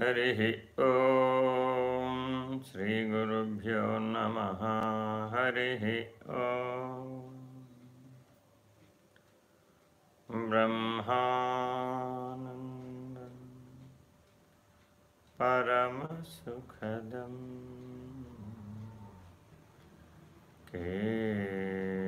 हरिः ॐ श्रीगुरुभ्यो नमः। हरिः ॐ ब्रह्मानन्दं परमसुखदम्। केवलम्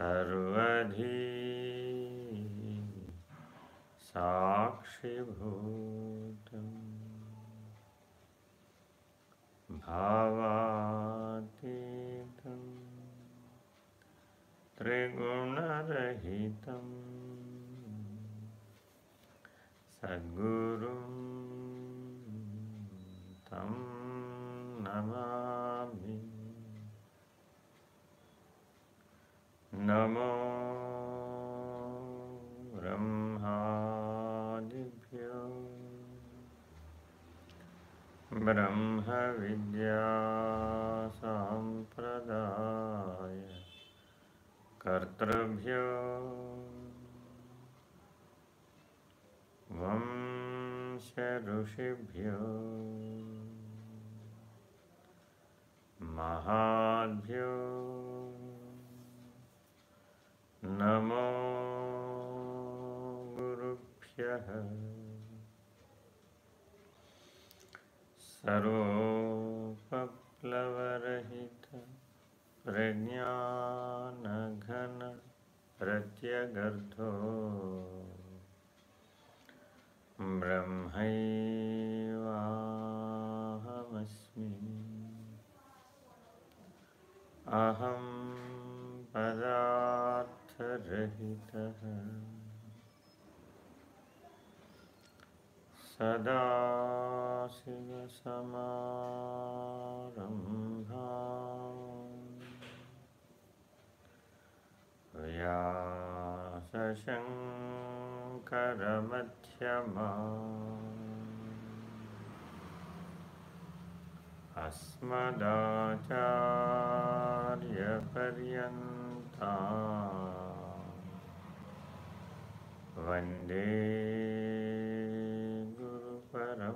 सर्वधी साक्षिभूतम् भावातीतं त्रिगुणरहितं सद्गुरुं तं नमामि। नमो ब्रह्मादिभ्यो। ब्रह्मविद्यासाम्प्रदाय कर्तृभ्यो। वंशऋषिभ्यो। महाभ्यो नमो गुरुभ्यः। सर्वोपप्लवरहित प्रज्ञानघन प्रत्यगर्थो ब्रह्मैवाहमस्मि। अहं पदार्थरहितः सदाशिवसमारम्भा व्यासशङ्करमध्यमा। अस्मदाचार्यपर्यन्ता। वंदे गुरुपरम्परा।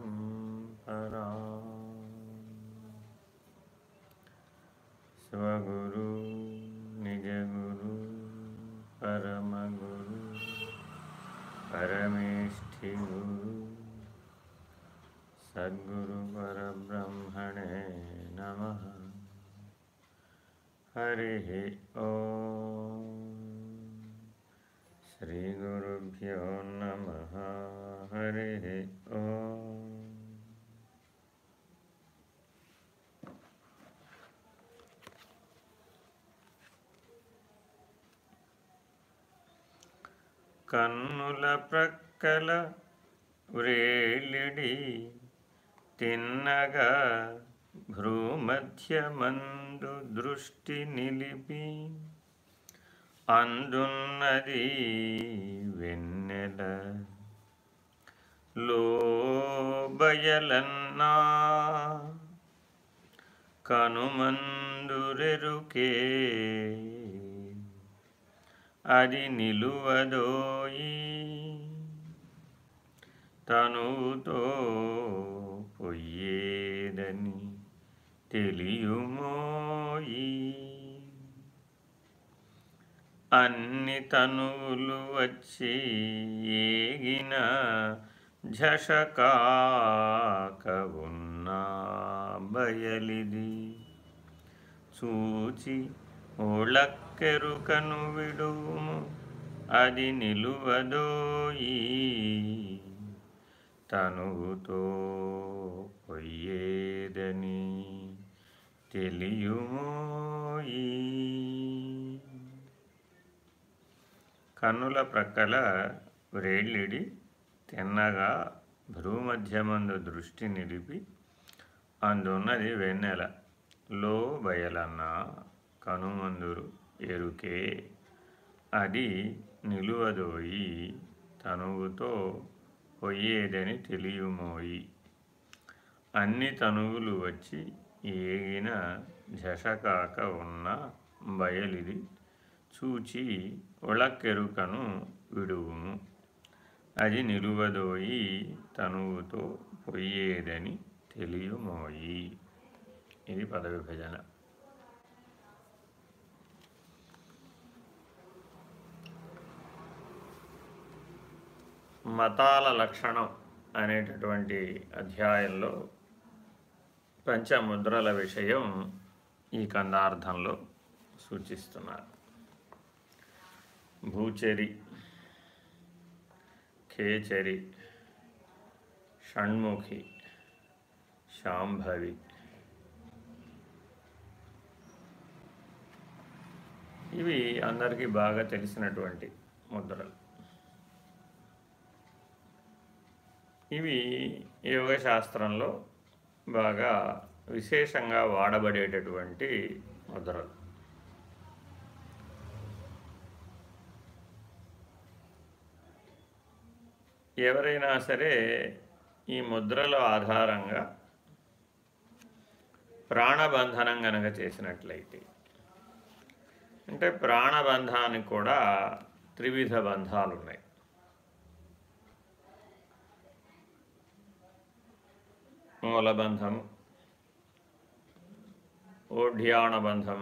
स्वगुरु निजगुरु परमगुरु परमेष्ठिगुरु सद्गुरुपरब्रह्मणे नमः। हरिः ॐ श्रीगुरुभ्यो नमः हरिः ॐ కన్నుల ప్రక్కల వ్రేలిడి తిన్నగా భ్రూమధ్యమందు దృష్టి నిలిపి అందున్నది వెన్నెల లోబయలన్నా కనుమందురెరుకే అది నిలువదోయి తనుతో పొయ్యేదని తెలియుమోయి. అన్ని తనువులు వచ్చి ఏగిన ఝషకాక ఉన్నా బయలిది. చూచి ఒళక్కెరుకను విడుము అది నిలువదోయి తనువుతో పొయ్యేదని తెలియుమోయి కన్నుల ప్రక్కల వ్రేళ్ళిడి తిన్నగా భ్రూమధ్యమందు దృష్టి నిలిపి అందున్నది వెన్నెల. లో బయలన్న కనుమందురు ఎరుకే. అది నిలువదోయి తనువుతో పొయ్యేదని తెలియమోయి. అన్ని తనువులు వచ్చి ఏగిన జషకాక ఉన్న బయలిది చూచి ఒళకెరుకను విడువుము అది నిలువదోయి తనువుతో పొయ్యేదని తెలియమోయి ఇది పద విభజన మతాల లక్షణం అనేటటువంటి అధ్యాయంలో పంచముద్రల విషయం ఈ కందార్థంలో సూచిస్తున్నారు. భూచెరి కేచరి షణ్ముఖి శాంభవి. ఇవి అందరికీ బాగా తెలిసినటువంటి ముద్రలు. ఇవి యోగశాస్త్రంలో బాగా విశేషంగా వాడబడేటటువంటి ముద్రలు. ఎవరైనా సరే ఈ ముద్రల ఆధారంగా ప్రాణబంధనం గనక చేసినట్లయితే అంటే ప్రాణబంధానికి కూడా త్రివిధ బంధాలు ఉన్నాయి మూలబంధం ఓఢ్యాణ బంధం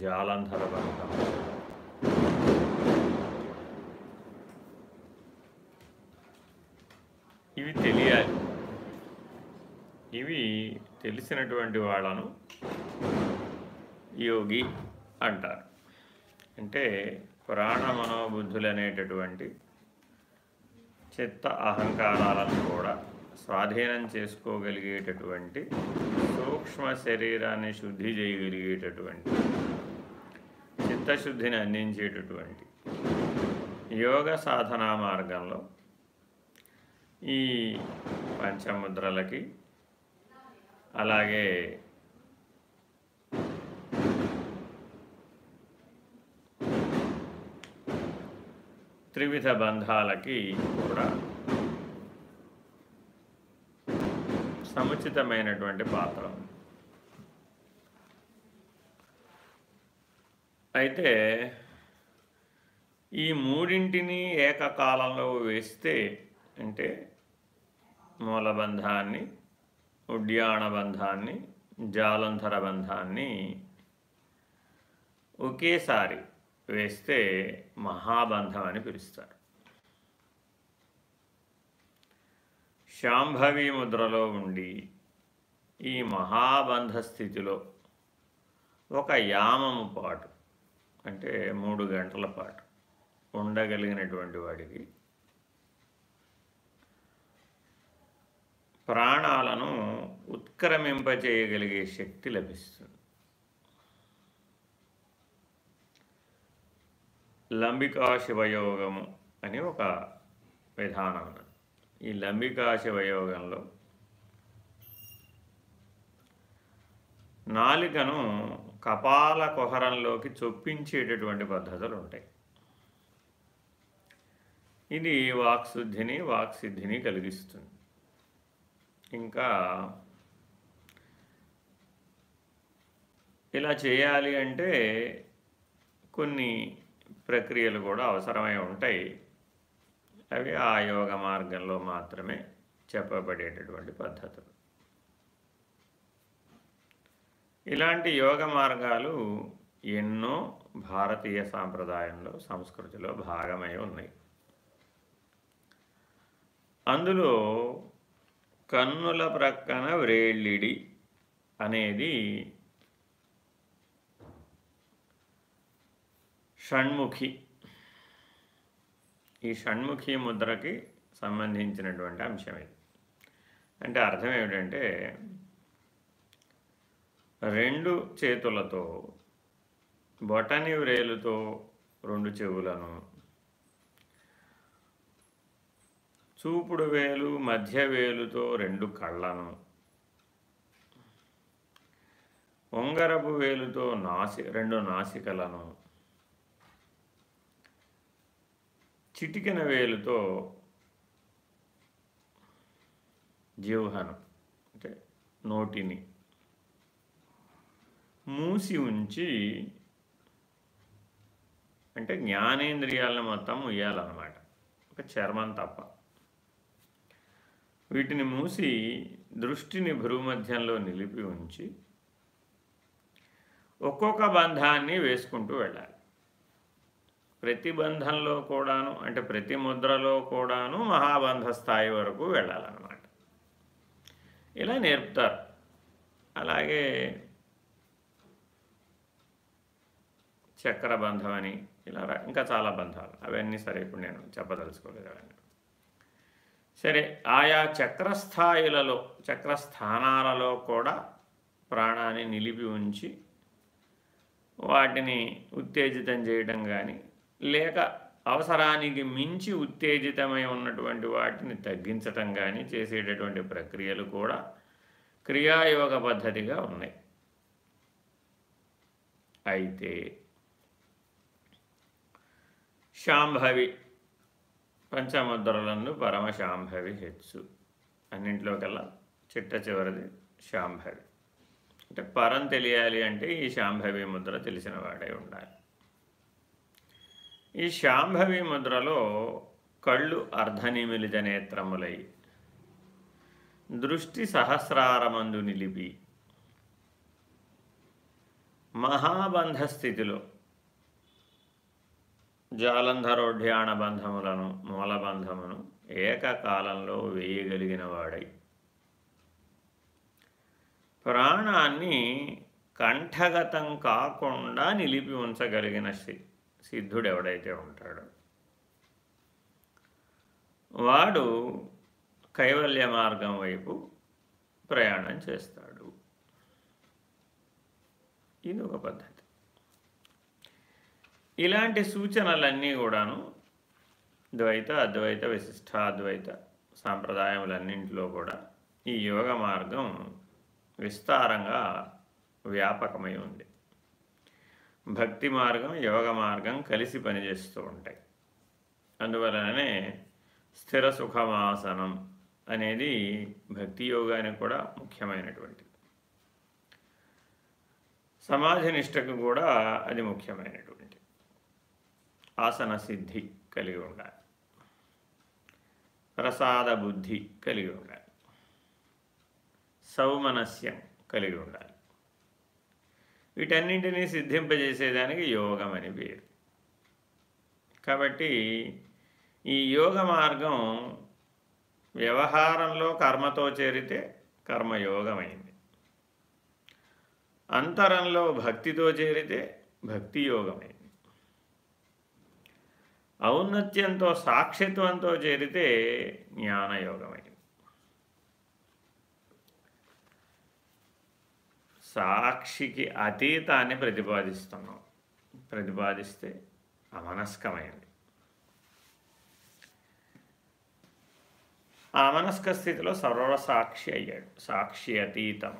జాలంధర బంధం. ఇవి తెలియాలి. ఇవి తెలిసినటువంటి వాళ్ళను యోగి అంటారు. అంటే ప్రాణ మనోబుద్ధులు అనేటటువంటి చిత్త అహంకారాలను కూడా స్వాధీనం చేసుకోగలిగేటటువంటి సూక్ష్మ శరీరాన్ని శుద్ధి చేయగలిగేటటువంటి చిత్తశుద్ధిని అందించేటటువంటి యోగ సాధనా మార్గంలో ఈ పంచముద్రలకి అలాగే త్రివిధ బంధాలకి కూడా సముచితమైనటువంటి పాత్ర అయితే ఈ మూడింటిని ఏకకాలంలో వేస్తే అంటే మూలబంధాన్ని ఉడ్యాణ బంధాన్ని జాలంధర బంధాన్ని ఒకేసారి వేస్తే మహాబంధం అని పిలుస్తారు. శాంభవి ముద్రలో ఉండి ఈ మహాబంధ స్థితిలో ఒక యామము పాటు అంటే మూడు గంటల పాటు ఉండగలిగినటువంటి వాడికి ప్రాణాలను ఉత్క్రమింపజేయగలిగే శక్తి లభిస్తుంది. లంబికా శివయోగము అని ఒక విధానం ఈ లంబికా శివయోగంలో నాలికను కపాల కుహరంలోకి చొప్పించేటటువంటి పద్ధతులు ఉంటాయి ఇది వాక్శుద్ధిని వాక్సిద్ధిని కలిగిస్తుంది. ఇంకా ఇలా చేయాలి అంటే కొన్ని ప్రక్రియలు కూడా అవసరమై ఉంటాయి. అవి ఆ యోగ మార్గంలో మాత్రమే చెప్పబడేటటువంటి పద్ధతులు. ఇలాంటి యోగ మార్గాలు ఎన్నో భారతీయ సాంప్రదాయంలో సంస్కృతిలో భాగమై ఉన్నాయి. అందులో కన్నుల ప్రక్కన వ్రేళ్ళిడి అనేది షణ్ముఖి. ఈ షణ్ముఖి ముద్రకి సంబంధించినటువంటి అంశం ఇది. అంటే అర్థం ఏమిటంటే రెండు చేతులతో బొటని వ్రేలుతో రెండు చెవులను చూపుడు వేలు మధ్య వేలుతో రెండు కళ్ళను. ఉంగరపు వేలుతో నాసి రెండు నాసికలను. చిటికిన వేలుతో జిహ్వను అంటే నోటిని. మూసి ఉంచి అంటే జ్ఞానేంద్రియాలను మొత్తం ఉయ్యాలన్నమాట. ఒక చర్మం తప్ప. వీటిని మూసి దృష్టిని భూమధ్యంలో నిలిపి ఉంచి ఒక్కొక్క బంధాన్ని వేసుకుంటూ వెళ్ళాలి. ప్రతి బంధంలో కూడాను అంటే ప్రతి ముద్రలో కూడాను మహాబంధ స్థాయి వరకు వెళ్ళాలన్నమాట. ఇలా నేర్పుతారు. అలాగే చక్రబంధం అని ఇలా ఇంకా చాలా బంధాలు. అవన్నీ సరే ఇప్పుడు నేను చెప్పదలుచుకోలేదు అవన్నీ. సరే ఆయా చక్రస్థాయిలలో చక్రస్థానాలలో కూడా ప్రాణాన్ని నిలిపి ఉంచి వాటిని ఉత్తేజితం చేయడం కానీ లేక అవసరానికి మించి ఉత్తేజితమై ఉన్నటువంటి వాటిని తగ్గించటం కానీ చేసేటటువంటి ప్రక్రియలు కూడా క్రియాయోగ పద్ధతిగా ఉన్నాయి. అయితే శాంభవి పంచముద్రలందు పరమశాంభవి హెచ్చు. అన్నింటిలోకల్లా చిట్ట చివరిది శాంభవి. అంటే పరం తెలియాలి అంటే ఈ శాంభవి ముద్ర తెలిసిన వాడై ఉండాలి. ఈ శాంభవి ముద్రలో కళ్ళు అర్ధనిమిలిత నేత్రములై దృష్టి సహస్రారమందు నిలిపి మహాబంధ స్థితిలో జాలంధరోఢ్యాణ బంధములను మూలబంధమును ఏకకాలంలో వేయగలిగిన వాడై ప్రాణాన్ని కంఠగతం కాకుండా నిలిపి ఉంచగలిగిన సిద్ధుడు ఎవడైతే ఉంటాడో. వాడు కైవల్య మార్గం వైపు ప్రయాణం చేస్తాడు. ఇది ఒక పద్ధతి. ఇలాంటి సూచనలన్నీ కూడాను ద్వైత అద్వైత విశిష్ట అద్వైత సాంప్రదాయములన్నింటిలో కూడా ఈ యోగ మార్గం విస్తారంగా వ్యాపకమై ఉంది. భక్తి మార్గం యోగ మార్గం కలిసి పనిచేస్తూ ఉంటాయి. అందువలననే స్థిర సుఖమాసనం అనేది భక్తి యోగానికి కూడా ముఖ్యమైనటువంటిది. సమాధి నిష్టకు కూడా అది ముఖ్యమైనటువంటి ఆసన సిద్ధి కలిగి ఉండాలి. ప్రసాద బుద్ధి కలిగి ఉండాలి. సౌమనస్యం కలిగి ఉండాలి. వీటన్నింటినీ సిద్ధింపజేసేదానికి యోగం అని పేరు. కాబట్టి ఈ యోగ మార్గం వ్యవహారంలో కర్మతో చేరితే కర్మయోగమైంది. అంతరంలో భక్తితో చేరితే భక్తి యోగమైంది ఔన్నత్యంతో సాక్షిత్వంతో చేరితే జ్ఞానయోగమైంది. సాక్షికి అతీతాన్ని ప్రతిపాదిస్తున్నాం. ప్రతిపాదిస్తే అమనస్కమైంది. ఆ మనస్క స్థితిలో సర్వసాక్షి అయ్యాడు. సాక్షి అతీతం.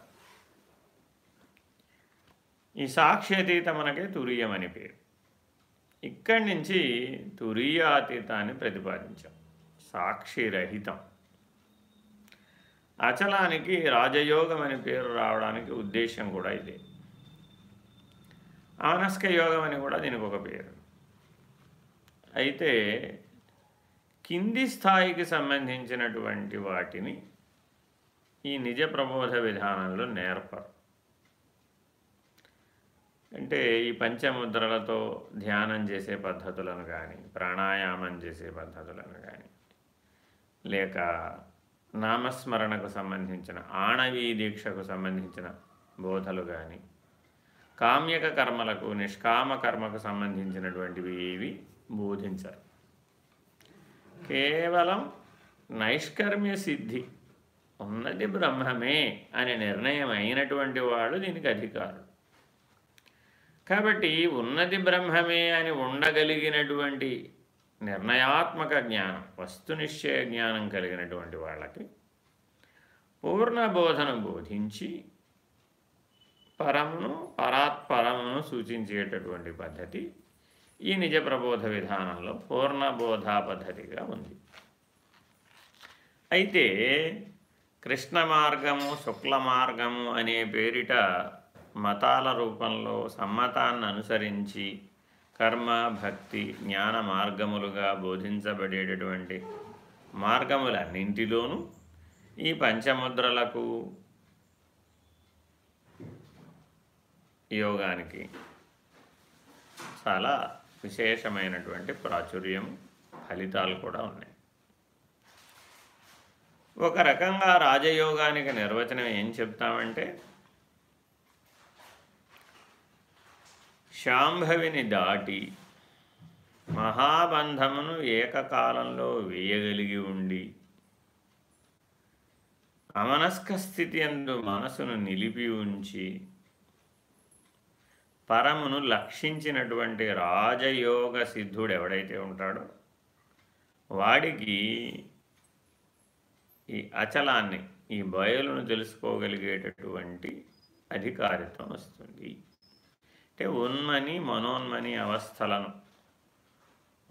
ఈ సాక్షి అతీతం మనకే తురియమని పేరు. ఇక్కడి నుంచి తురీయాతీతాన్ని ప్రతిపాదించాం. సాక్షిరహితం. అచలానికి రాజయోగం అని పేరు రావడానికి ఉద్దేశం కూడా ఇదే. ఆనస్క యోగం అని కూడా దీనికి ఒక పేరు. అయితే కింది స్థాయికి సంబంధించినటువంటి వాటిని ఈ నిజ ప్రబోధ విధానంలో నేర్పరు. అంటే ఈ పంచముద్రలతో ధ్యానం చేసే పద్ధతులను కానీ ప్రాణాయామం చేసే పద్ధతులను కానీ లేక నామస్మరణకు సంబంధించిన ఆణవీ దీక్షకు సంబంధించిన బోధలు కానీ కామ్యక కర్మలకు నిష్కామ కర్మకు సంబంధించినటువంటివి ఏవి బోధించారు. కేవలం నైష్కర్మ్య సిద్ధి ఉన్నది బ్రహ్మమే అనే నిర్ణయం అయినటువంటి వాడు దీనికి అధికారులు. కాబట్టి ఉన్నది బ్రహ్మమే అని ఉండగలిగినటువంటి నిర్ణయాత్మక జ్ఞానం వస్తునిశ్చయ జ్ఞానం కలిగినటువంటి వాళ్ళకి పూర్ణబోధను బోధించి పరమును పరాత్పరమును సూచించేటటువంటి పద్ధతి ఈ నిజ ప్రబోధ విధానంలో పూర్ణబోధా పద్ధతిగా ఉంది. అయితే కృష్ణ మార్గము శుక్ల మార్గము అనే పేరిట మతాల రూపంలో సమ్మతాన్ని అనుసరించి కర్మ భక్తి జ్ఞాన మార్గములుగా బోధించబడేటటువంటి మార్గములన్నింటిలోనూ ఈ పంచముద్రలకు యోగానికి చాలా విశేషమైనటువంటి ప్రాచుర్యం ఫలితాలు కూడా ఉన్నాయి. ఒక రకంగా రాజయోగానికి నిర్వచనం ఏం చెప్తామంటే శాంభవిని దాటి మహాబంధమును ఏకకాలంలో వేయగలిగి ఉండి అమనస్క స్థితి అందు మనసును నిలిపి ఉంచి పరమును లక్షించినటువంటి రాజయోగ సిద్ధుడు ఎవడైతే ఉంటాడో వాడికి ఈ అచలాన్ని ఈ బయలును తెలుసుకోగలిగేటటువంటి అధికారిత్వం వస్తుంది. అంటే ఉన్మని మనోన్మని అవస్థలను.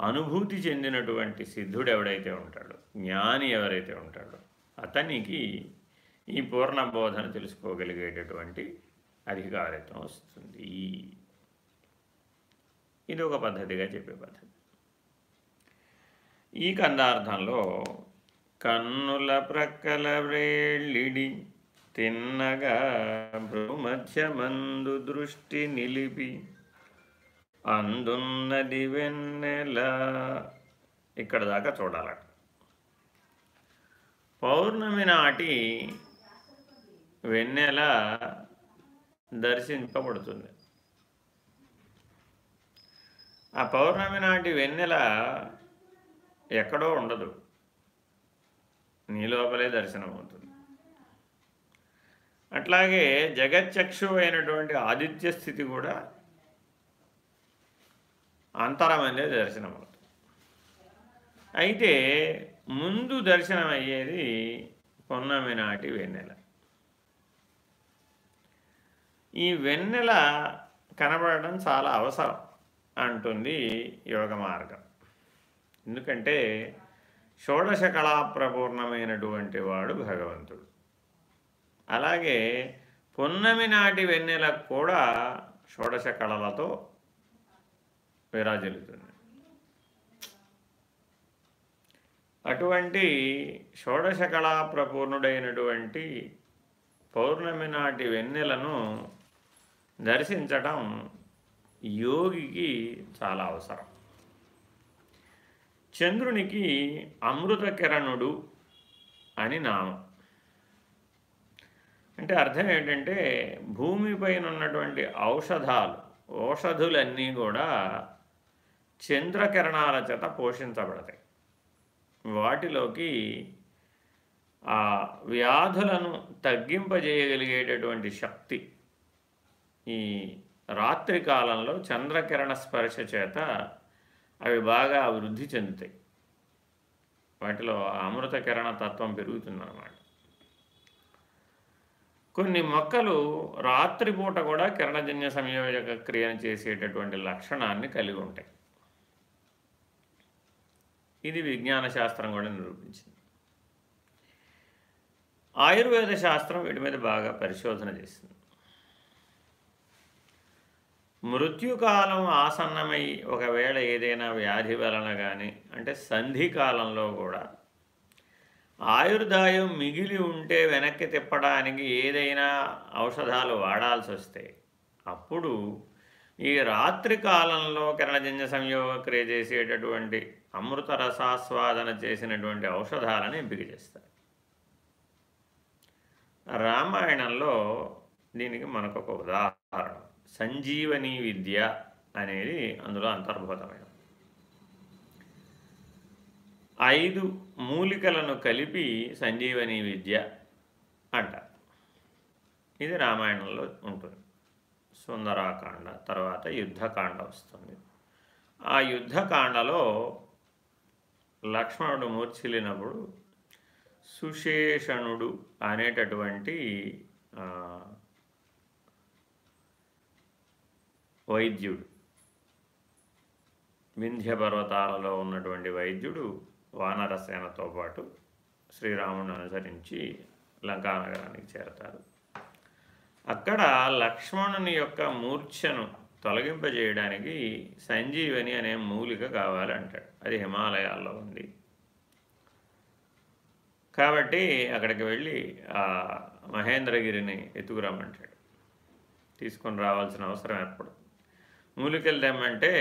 అనుభూతి చెందినటువంటి సిద్ధుడు ఎవడైతే ఉంటాడో జ్ఞాని ఎవరైతే ఉంటాడో అతనికి ఈ పూర్ణ బోధన తెలుసుకోగలిగేటటువంటి అధికారిత్వం వస్తుంది. ఇది ఒక పద్ధతిగా చెప్పే పద్ధతి. ఈ కందార్థంలో కన్నుల ప్రక్కల వ్రేళ్ళిడి తిన్నగా భ్రూమధ్యమందు దృష్టి నిలిపి అందున్నది వెన్నెల. ఇక్కడ దాకా చూడాలట పౌర్ణమి నాటి వెన్నెల దర్శింపబడుతుంది. ఆ పౌర్ణమి నాటి వెన్నెల ఎక్కడో ఉండదు. నీ లోపలే దర్శనమవుతుంది. అట్లాగే జగచ్చక్షు అయినటువంటి ఆదిత్య స్థితి కూడా అంతరమందే దర్శనమవుతుంది. అయితే ముందు దర్శనం అయ్యేది పొన్నమి నాటి వెన్నెల. ఈ వెన్నెల కనబడడం చాలా అవసరం అంటుంది యోగ మార్గం. ఎందుకంటే షోడశ కళాప్రపూర్ణమైనటువంటి వాడు భగవంతుడు. అలాగే పున్నమి నాటి వెన్నెలకు కూడా షోడశ కళలతో విరాజిల్లుతుంది. అటువంటి షోడశ కళా ప్రపూర్ణుడైనటువంటి పౌర్ణమి నాటి వెన్నెలను దర్శించటం యోగికి చాలా అవసరం. చంద్రునికి అమృత కిరణుడు అని నామం. అంటే అర్థం ఏంటంటే భూమిపైన ఉన్నటువంటి ఔషధాలు ఔషధులన్నీ కూడా చంద్రకిరణాల చేత పోషించబడతాయి. వాటిలోకి ఆ వ్యాధులను తగ్గింపజేయగలిగేటటువంటి శక్తి ఈ రాత్రి కాలంలో చంద్రకిరణ స్పర్శ చేత అవి బాగా అభివృద్ధి చెందుతాయి. వాటిలో అమృత కిరణ తత్వం పెరుగుతుందన్నమాట. కొన్ని మొక్కలు రాత్రిపూట కూడా కిరణజన్య సంయోజక క్రియను చేసేటటువంటి లక్షణాన్ని కలిగి ఉంటాయి. ఇది విజ్ఞాన శాస్త్రం కూడా నిరూపించింది. ఆయుర్వేద శాస్త్రం వీటి మీద బాగా పరిశోధన చేసింది. మృత్యుకాలం ఆసన్నమై ఒకవేళ ఏదైనా వ్యాధి వలన కానీ అంటే సంధి కాలంలో కూడా ఆయుర్దాయం మిగిలి ఉంటే వెనక్కి తిప్పడానికి ఏదైనా ఔషధాలు వాడాల్సి వస్తే అప్పుడు ఈ రాత్రి కాలంలో కిరణజన్య సంయోగ క్రియ చేసేటటువంటి అమృత రసాస్వాదన చేసినటువంటి ఔషధాలను ఎంపిక చేస్తారు. రామాయణంలో దీనికి మనకొక ఉదాహరణ. సంజీవని విద్య అనేది అందులో అంతర్భూతమైనది. ఐదు మూలికలను కలిపి సంజీవని విద్య అంటారు ఇది రామాయణంలో ఉంటుంది. సుందరాకాండ తర్వాత యుద్ధకాండ వస్తుంది. ఆ యుద్ధకాండలో లక్ష్మణుడు మూర్ఛిల్లినప్పుడు సుశేషణుడు అనేటటువంటి వైద్యుడు వింధ్య పర్వతాలలో ఉన్నటువంటి వైద్యుడు వానరసేనతో పాటు శ్రీరాముడిని అనుసరించి లంకానగరానికి చేరతారు. అక్కడ లక్ష్మణుని యొక్క మూర్ఛను తొలగింపజేయడానికి సంజీవని అనే మూలిక కావాలంటాడు. అది హిమాలయాల్లో ఉంది. కాబట్టి అక్కడికి వెళ్ళి ఆ మహేంద్రగిరిని ఎత్తుకురామంటాడు తీసుకొని రావాల్సిన అవసరం ఎప్పుడు? మూలికలు తెమ్మంటే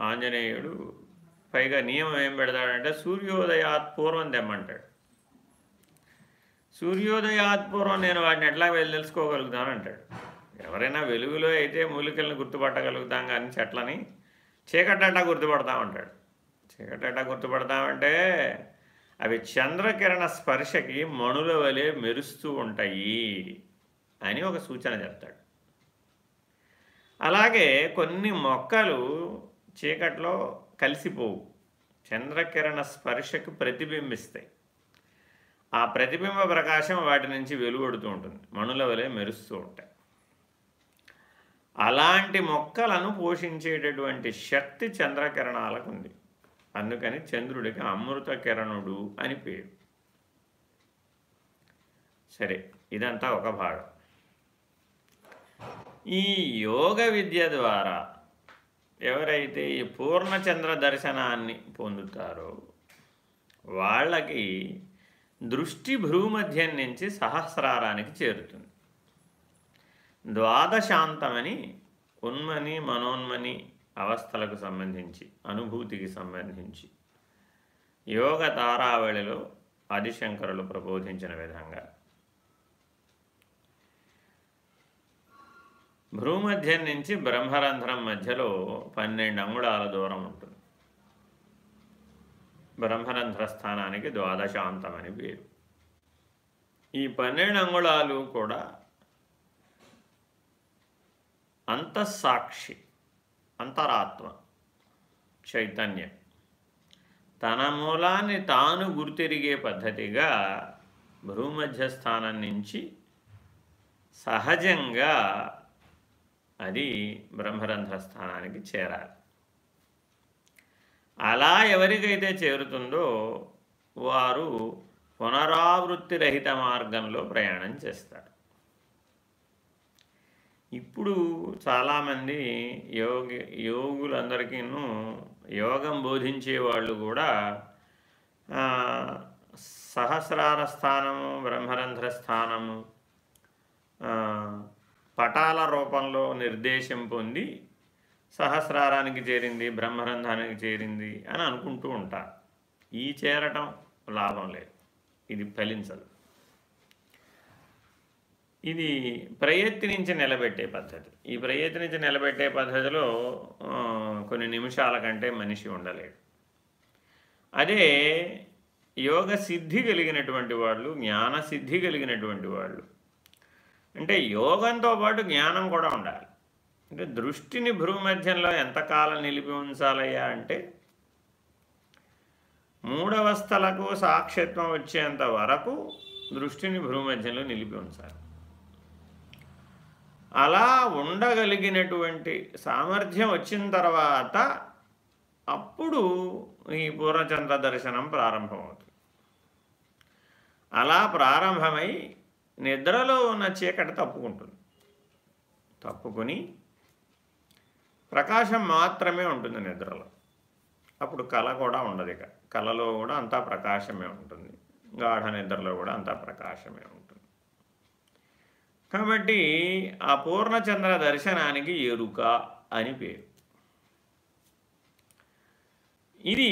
ఆంజనేయుడు పైగా నియమం ఏం పెడతాడంటే సూర్యోదయాత్ పూర్వం తెమ్మంటాడు. సూర్యోదయాత్ పూర్వం నేను వాటిని ఎట్లా వెళ్ళి తెలుసుకోగలుగుతాను అంటాడు. ఎవరైనా వెలుగులో అయితే మూలికలను గుర్తుపట్టగలుగుతాం కానీ చెట్లని చీకటట్టా గుర్తుపడతామంటాడు చీకటట్టా గుర్తుపడతామంటే అవి చంద్రకిరణ స్పర్శకి మణుల వలె మెరుస్తూ ఉంటాయి అని ఒక సూచన చెప్తాడు. అలాగే కొన్ని మొక్కలు చీకట్లో కలిసిపోవు. చంద్రకిరణ స్పర్శకు ప్రతిబింబిస్తాయి. ఆ ప్రతిబింబ ప్రకాశం వాటి నుంచి వెలువడుతూ ఉంటుంది. మణుల వలె మెరుస్తూ ఉంటాయి. అలాంటి మొక్కలను పోషించేటటువంటి శక్తి చంద్రకిరణాలకు ఉంది. అందుకని చంద్రుడికి అమృత కిరణుడు అని పేరు. సరే ఇదంతా ఒక భాగం. ఈ యోగ విద్య ద్వారా ఎవరైతే ఈ పూర్ణచంద్ర దర్శనాన్ని పొందుతారో వాళ్ళకి దృష్టి భ్రూమధ్యం నుంచి సహస్రారానికి చేరుతుంది. ద్వాదశాంతమని ఉన్మని మనోన్మని అవస్థలకు సంబంధించి అనుభూతికి సంబంధించి యోగ తారావళిలో ఆదిశంకరులు ప్రబోధించిన విధంగా భ్రూమధ్యం నుంచి బ్రహ్మరంధ్రం మధ్యలో పన్నెండు అంగుళాల దూరం ఉంటుంది. బ్రహ్మరంధ్ర స్థానానికి ద్వాదశాంతం అని పేరు. ఈ పన్నెండు అంగుళాలు కూడా అంతఃసాక్షి అంతరాత్మ చైతన్యం. తన మూలాన్ని తాను గుర్తిరిగే పద్ధతిగా భూమధ్యస్థానం నుంచి సహజంగా అది బ్రహ్మరంధ్ర స్థానానికి చేరాలి. అలా ఎవరికైతే చేరుతుందో వారు పునరావృత్తి రహిత మార్గంలో ప్రయాణం చేస్తారు. ఇప్పుడు చాలామంది యోగి యోగులందరికీ యోగం బోధించే వాళ్ళు కూడా సహస్రార స్థానము బ్రహ్మరంధ్ర స్థానము పటాల రూపంలో నిర్దేశం పొంది సహస్రారానికి చేరింది బ్రహ్మరంధ్రానికి చేరింది అని అనుకుంటూ ఉంటా. ఈ చేరటం లాభం లేదు. ఇది ఫలించదు. ఇది ప్రయత్నించి నిలబెట్టే పద్ధతి. ఈ ప్రయత్నించి నిలబెట్టే పద్ధతిలో కొన్ని నిమిషాల కంటే మనిషి ఉండలేడు. అదే యోగ సిద్ధి కలిగినటువంటి వాళ్ళు జ్ఞాన సిద్ధి కలిగినటువంటి వాళ్ళు అంటే యోగంతో పాటు జ్ఞానం కూడా ఉండాలి. అంటే దృష్టిని భూమధ్యంలో ఎంతకాలం నిలిపి ఉంచాలయ్యా అంటే మూడవస్థలకు సాక్షిత్వం వచ్చేంత వరకు దృష్టిని భూమధ్యంలో నిలిపి ఉంచాలి. అలా ఉండగలిగినటువంటి సామర్థ్యం వచ్చిన తర్వాత అప్పుడు ఈ పూర్ణచంద్ర దర్శనం ప్రారంభమవుతుంది. అలా ప్రారంభమై నిద్రలో ఉన్న చీకటి తప్పుకుంటుంది. తప్పుకొని ప్రకాశం మాత్రమే ఉంటుంది నిద్రలో. అప్పుడు కళ కూడా ఉండదు ఇక. కళలో కూడా అంతా ప్రకాశమే ఉంటుంది. గాఢ నిద్రలో కూడా అంతా ప్రకాశమే ఉంటుంది. కాబట్టి ఆ పూర్ణచంద్ర దర్శనానికి ఎరుక అని పేరు. ఇది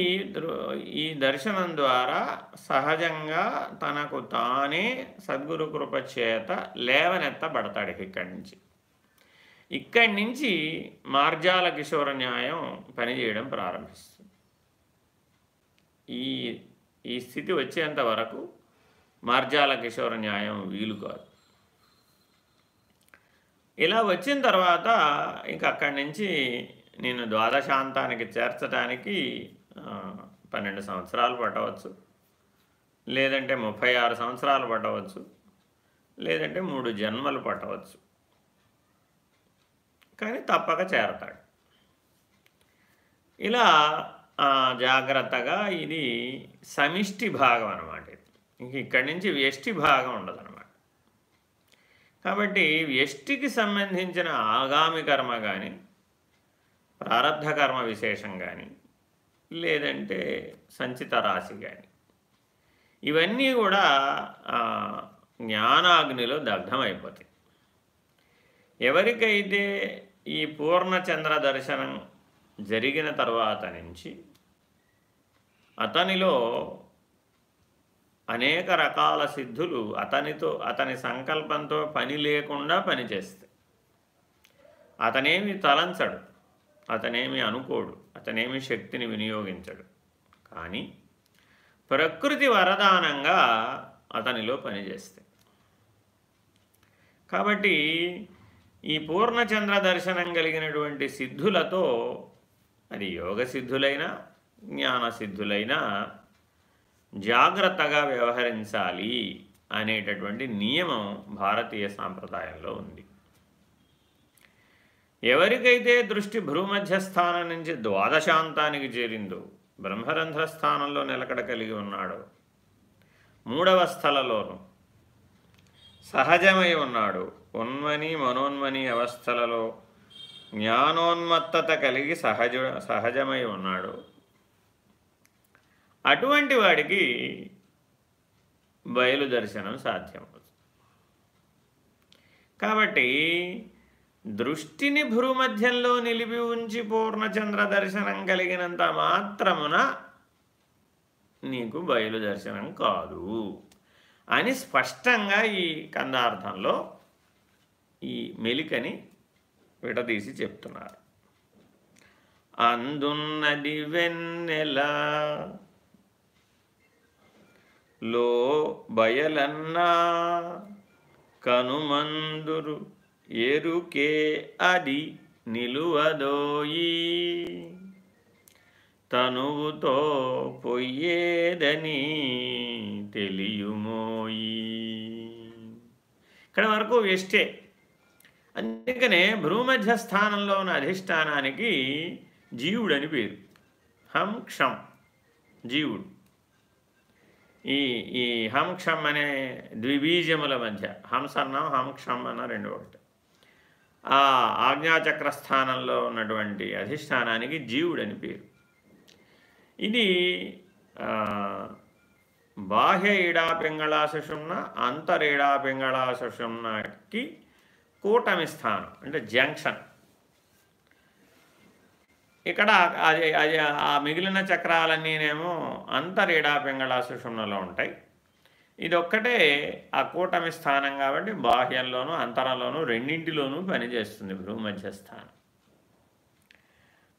ఈ దర్శనం ద్వారా సహజంగా తనకు తానే సద్గురు కృప చేత లేవనెత్తబడతాడు ఇక్కడి నుంచి. ఇక్కడి నుంచి మార్జాల కిషోర న్యాయం పనిచేయడం ప్రారంభిస్తుంది. ఈ ఈ స్థితి వచ్చేంత వరకు మార్జాల కిషోర న్యాయం వీలు కాదు. ఇలా వచ్చిన తర్వాత ఇంక అక్కడి నుంచి నేను ద్వాదశాంతానికి చేర్చడానికి పన్నెండు సంవత్సరాలు పట్టవచ్చు. లేదంటే ముప్పై ఆరు సంవత్సరాలు పట్టవచ్చు. లేదంటే మూడు జన్మలు పట్టవచ్చు. కానీ తప్పక చేరతాడు. ఇలా జాగ్రత్తగా ఇది సమిష్టి భాగం అనమాట ఇంక ఇక్కడి నుంచి వ్యష్టి భాగం ఉండదన్నమాట. కాబట్టి వ్యష్టికి సంబంధించిన ఆగామి కర్మ కానీ ప్రారంధ కర్మ విశేషం కానీ లేదంటే సంచిత రాశి కానీ. ఇవన్నీ కూడా జ్ఞానాగ్నిలో దగ్ధమైపోతాయి. ఎవరికైతే ఈ పూర్ణచంద్ర దర్శనం జరిగిన తర్వాత నుంచి అతనిలో అనేక రకాల సిద్ధులు అతనితో అతని సంకల్పంతో పని లేకుండా పనిచేస్తాయి. అతనేమి తలంచడు. అతనేమి అనుకోడు అతనేమి శక్తిని వినియోగించడు. కానీ ప్రకృతి వరదానంగా అతనిలో పనిచేస్తాయి. కాబట్టి ఈ పూర్ణచంద్ర దర్శనం కలిగినటువంటి సిద్ధులతో అది యోగ సిద్ధులైనా జ్ఞాన సిద్ధులైనా జాగ్రత్తగా వ్యవహరించాలి అనేటటువంటి నియమం భారతీయ సాంప్రదాయంలో ఉంది. ఎవరికైతే దృష్టి భూమధ్య స్థానం నుంచి ద్వాదశాంతానికి చేరిందో బ్రహ్మరంధ్ర స్థానంలో నిలకడ కలిగి ఉన్నాడో మూడవ స్థలలోను సహజమై ఉన్నాడు. ఉన్మని మనోన్మని అవస్థలలో జ్ఞానోన్మత్తత కలిగి సహజ సహజమై ఉన్నాడు. అటువంటి వాడికి బయలు దర్శనం సాధ్యమవుతుంది కాబట్టి దృష్టిని భ్రూమధ్యంలో నిలిపి ఉంచి పూర్ణచంద్ర దర్శనం కలిగినంత మాత్రమున నీకు బయలు దర్శనం కాదు అని స్పష్టంగా ఈ కందార్థంలో ఈ మెలికని విడదీసి చెప్తున్నారు. అందున్నది వెన్నెల లో బయలన్నా కనుమందురు ఎరుకే అది నిలువదోయి. తనువుతో పొయ్యేదని తెలియుమోయి. ఇక్కడ వరకు వెస్టే అందుకనే భ్రూమధ్య స్థానంలో ఉన్న అధిష్టానానికి జీవుడని పేరు. హం క్షం. జీవుడు. ఈ ఈ హంక్షం అనే ద్విబీజముల మధ్య. హంస హంక్షం అన్న రెండు ఒకటి. ఆ ఆజ్ఞాచక్ర స్థానంలో ఉన్నటువంటి అధిష్టానానికి జీవుడని పేరు. ఇది బాహ్య ఈడా పింగళా సుషుమ్న అంతరీడా పింగళా సుషుమ్నకి కూటమి స్థానం అంటే జంక్షన్. ఇక్కడ అది అది ఆ మిగిలిన చక్రాలన్నీనేమో అంతరీడా పింగళా సుషుమ్నలో ఉంటాయి. ఇదొక్కటే ఆ కూటమి స్థానం కాబట్టి బాహ్యంలోనూ అంతరంలోనూ రెండింటిలోనూ పనిచేస్తుంది భూమధ్య స్థానం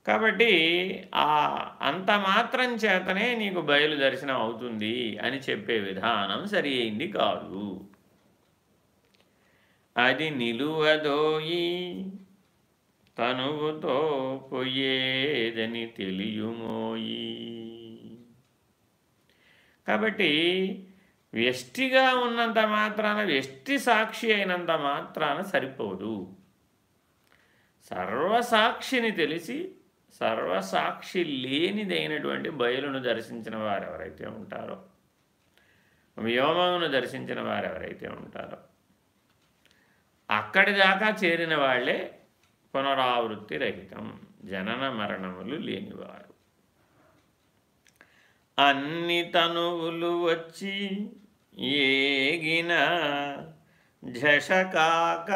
కాబట్టి ఆ అంత మాత్రం చేతనే నీకు బయలు దర్శనం అవుతుంది అని చెప్పే విధానం సరి అయింది కాదు. అది నిలువదోయి తనువుతో పొయ్యేదని తెలియమోయి. కాబట్టి వ్యష్టిగా ఉన్నంత మాత్రాన వ్యష్టి సాక్షి అయినంత మాత్రాన సరిపోదు. సర్వసాక్షిని తెలిసి సర్వసాక్షి లేనిదైనటువంటి బయలును దర్శించిన వారు ఎవరైతే ఉంటారో వ్యోమమును దర్శించిన వారు ఎవరైతే ఉంటారో అక్కడి దాకా చేరిన వాళ్ళే పునరావృత్తి రహితం. జనన మరణములు లేనివారు. అన్ని తనువులు వచ్చి ఏగిన ఝషకాక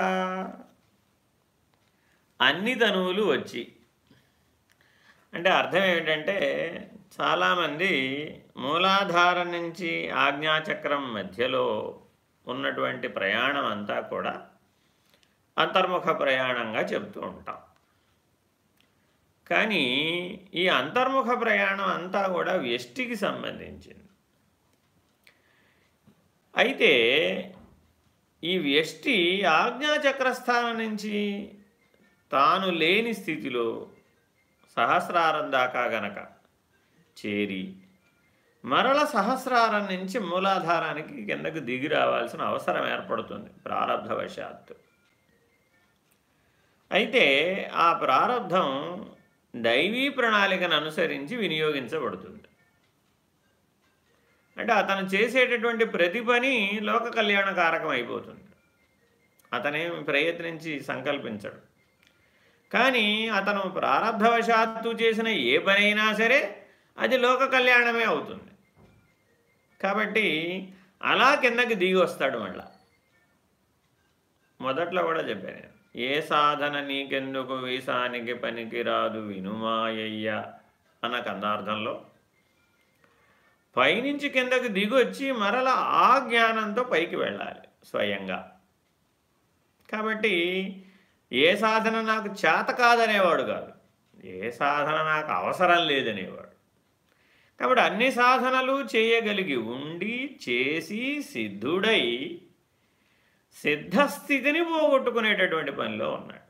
అన్ని తనువులు వచ్చి. అంటే అర్థం ఏమిటంటే చాలామంది మూలాధారం నుంచి ఆజ్ఞాచక్రం మధ్యలో ఉన్నటువంటి ప్రయాణం అంతా కూడా అంతర్ముఖ ప్రయాణంగా చెప్తూ ఉంటాం. కానీ ఈ అంతర్ముఖ ప్రయాణం అంతా కూడా వ్యష్టికి సంబంధించింది. అయితే ఈ వ్యష్టి ఆజ్ఞాచక్రస్థానం నుంచి తాను లేని స్థితిలో సహస్రారం దాకా గనక చేరి మరల సహస్రారం నుంచి మూలాధారానికి కిందకు దిగి రావాల్సిన అవసరం ఏర్పడుతుంది ప్రారంధవశాత్తు అయితే ఆ ప్రారంధం దైవీ ప్రణాళికను అనుసరించి వినియోగించబడుతుంది. అంటే అతను చేసేటటువంటి ప్రతి పని లోక కళ్యాణకారకం అయిపోతుంది. అతనేమి ప్రయత్నించి సంకల్పించడు. కానీ అతను ప్రారంధవశాత్తు చేసిన ఏ పనైనా సరే అది లోక కళ్యాణమే అవుతుంది. కాబట్టి అలా కిందకి దిగి వస్తాడు మళ్ళా. మొదట్లో కూడా చెప్పాను నేను ఏ సాధన నీకెందుకు వీసానికి పనికిరాదు వినుమాయ్య అన్న కందార్థంలో పైనుంచి కిందకి దిగొచ్చి మరల ఆ జ్ఞానంతో పైకి వెళ్ళాలి స్వయంగా. కాబట్టి ఏ సాధన నాకు చేత కాదనేవాడు కాదు. ఏ సాధన నాకు అవసరం లేదనేవాడు. కాబట్టి అన్ని సాధనలు చేయగలిగి ఉండి చేసి సిద్ధుడై సిద్ధస్థితిని పోగొట్టుకునేటటువంటి పనిలో ఉన్నాడు.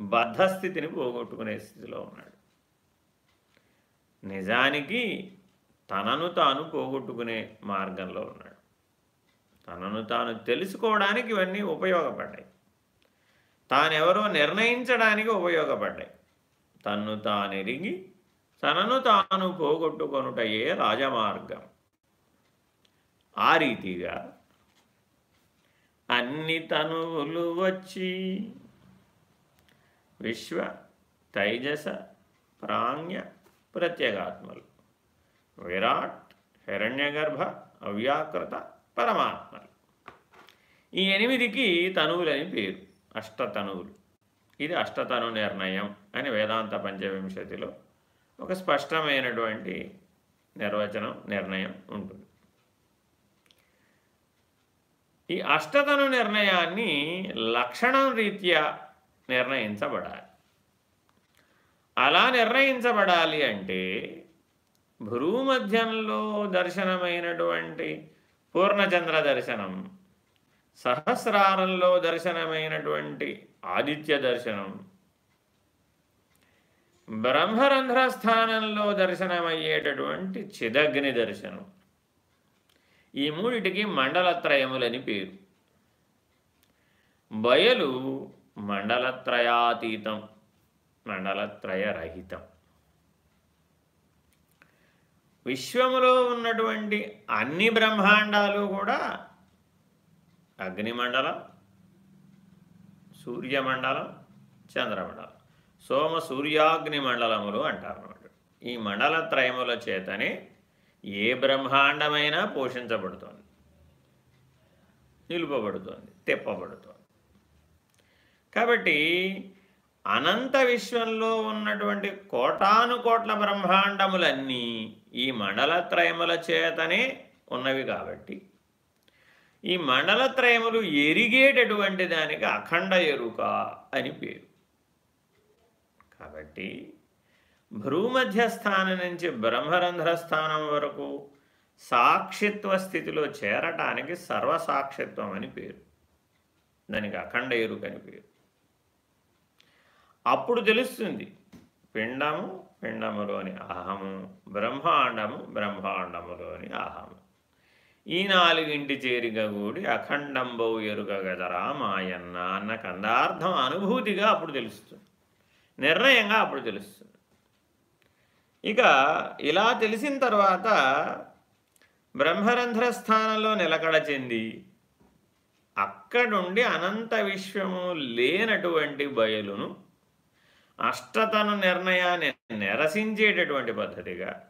బద్ధస్థితిని పోగొట్టుకునే స్థితిలో ఉన్నాడు. నిజానికి తనను తాను పోగొట్టుకునే మార్గంలో ఉన్నాడు. తనను తాను తెలుసుకోవడానికి ఇవన్నీ ఉపయోగపడ్డాయి. తానెవరో నిర్ణయించడానికి ఉపయోగపడ్డాయి. తన్ను తానెరిగి తనను తాను పోగొట్టుకొనుటయే రాజమార్గం? ఆ రీతిగా అన్ని తనువులు వచ్చి విశ్వ తైజస ప్రాంగ్య ప్రత్యేగాత్మలు. విరాట్ హిరణ్యగర్భ అవ్యాకృత పరమాత్మలు. ఈ ఎనిమిదికి తనువులని పేరు అష్టతనువులు. ఇది అష్టతను నిర్ణయం అని వేదాంత పంచవింశతిలో ఒక స్పష్టమైనటువంటి నిర్వచనం నిర్ణయం ఉంటుంది. ఈ అష్టతను నిర్ణయాన్ని లక్షణం రీత్యా నిర్ణయించబడాలి. అలా నిర్ణయించబడాలి అంటే భ్రూమధ్యంలో దర్శనమైనటువంటి పూర్ణచంద్ర దర్శనం సహస్రారంలో దర్శనమైనటువంటి ఆదిత్య దర్శనం బ్రహ్మరంధ్ర స్థానంలో దర్శనమయ్యేటటువంటి చిదగ్ని దర్శనం. ఈ మూడిటికి మండలత్రయములని పేరు. బయలు మండలత్రయాతీతం. మండలత్రయరహితం విశ్వములో ఉన్నటువంటి అన్ని బ్రహ్మాండాలు కూడా అగ్నిమండలం సూర్యమండలం చంద్రమండలం. సోమ సూర్యాగ్ని మండలములు అంటారు అన్నమాట. ఈ మండలత్రయముల చేతనే ఏ బ్రహ్మాండమైనా పోషించబడుతోంది. నిలుపబడుతోంది తెప్పబడుతోంది. కాబట్టి అనంత విశ్వంలో ఉన్నటువంటి కోటాను కోట్ల బ్రహ్మాండములన్నీ ఈ మండలత్రయముల చేతనే ఉన్నవి కాబట్టి. ఈ మండలత్రయములు ఎరిగేటటువంటి దానికి అఖండ ఎరుక అని పేరు. కాబట్టి భ్రూమధ్య స్థానం నుంచి బ్రహ్మరంధ్ర స్థానం వరకు సాక్షిత్వ స్థితిలో చేరటానికి సర్వసాక్షిత్వం అని పేరు. దానికి అఖండ ఎరుక అని పేరు. అప్పుడు తెలుస్తుంది. పిండము పిండములోని అహము బ్రహ్మాండము బ్రహ్మాండములోని అహము. ఈ నాలుగింటి చేరిక కూడి అఖండంబౌ ఎరుక గదరా మాయన్న అన్న కందార్థం అనుభూతిగా అప్పుడు తెలుస్తుంది. నిర్ణయంగా అప్పుడు తెలుస్తుంది. ఇక ఇలా తెలిసిన తర్వాత బ్రహ్మరంధ్ర స్థానంలో నిలకడ చెంది అక్కడుండి అనంత విశ్వము లేనటువంటి బయలును అష్టతను నిర్ణయాన్ని నిరసించేటటువంటి పద్ధతిగా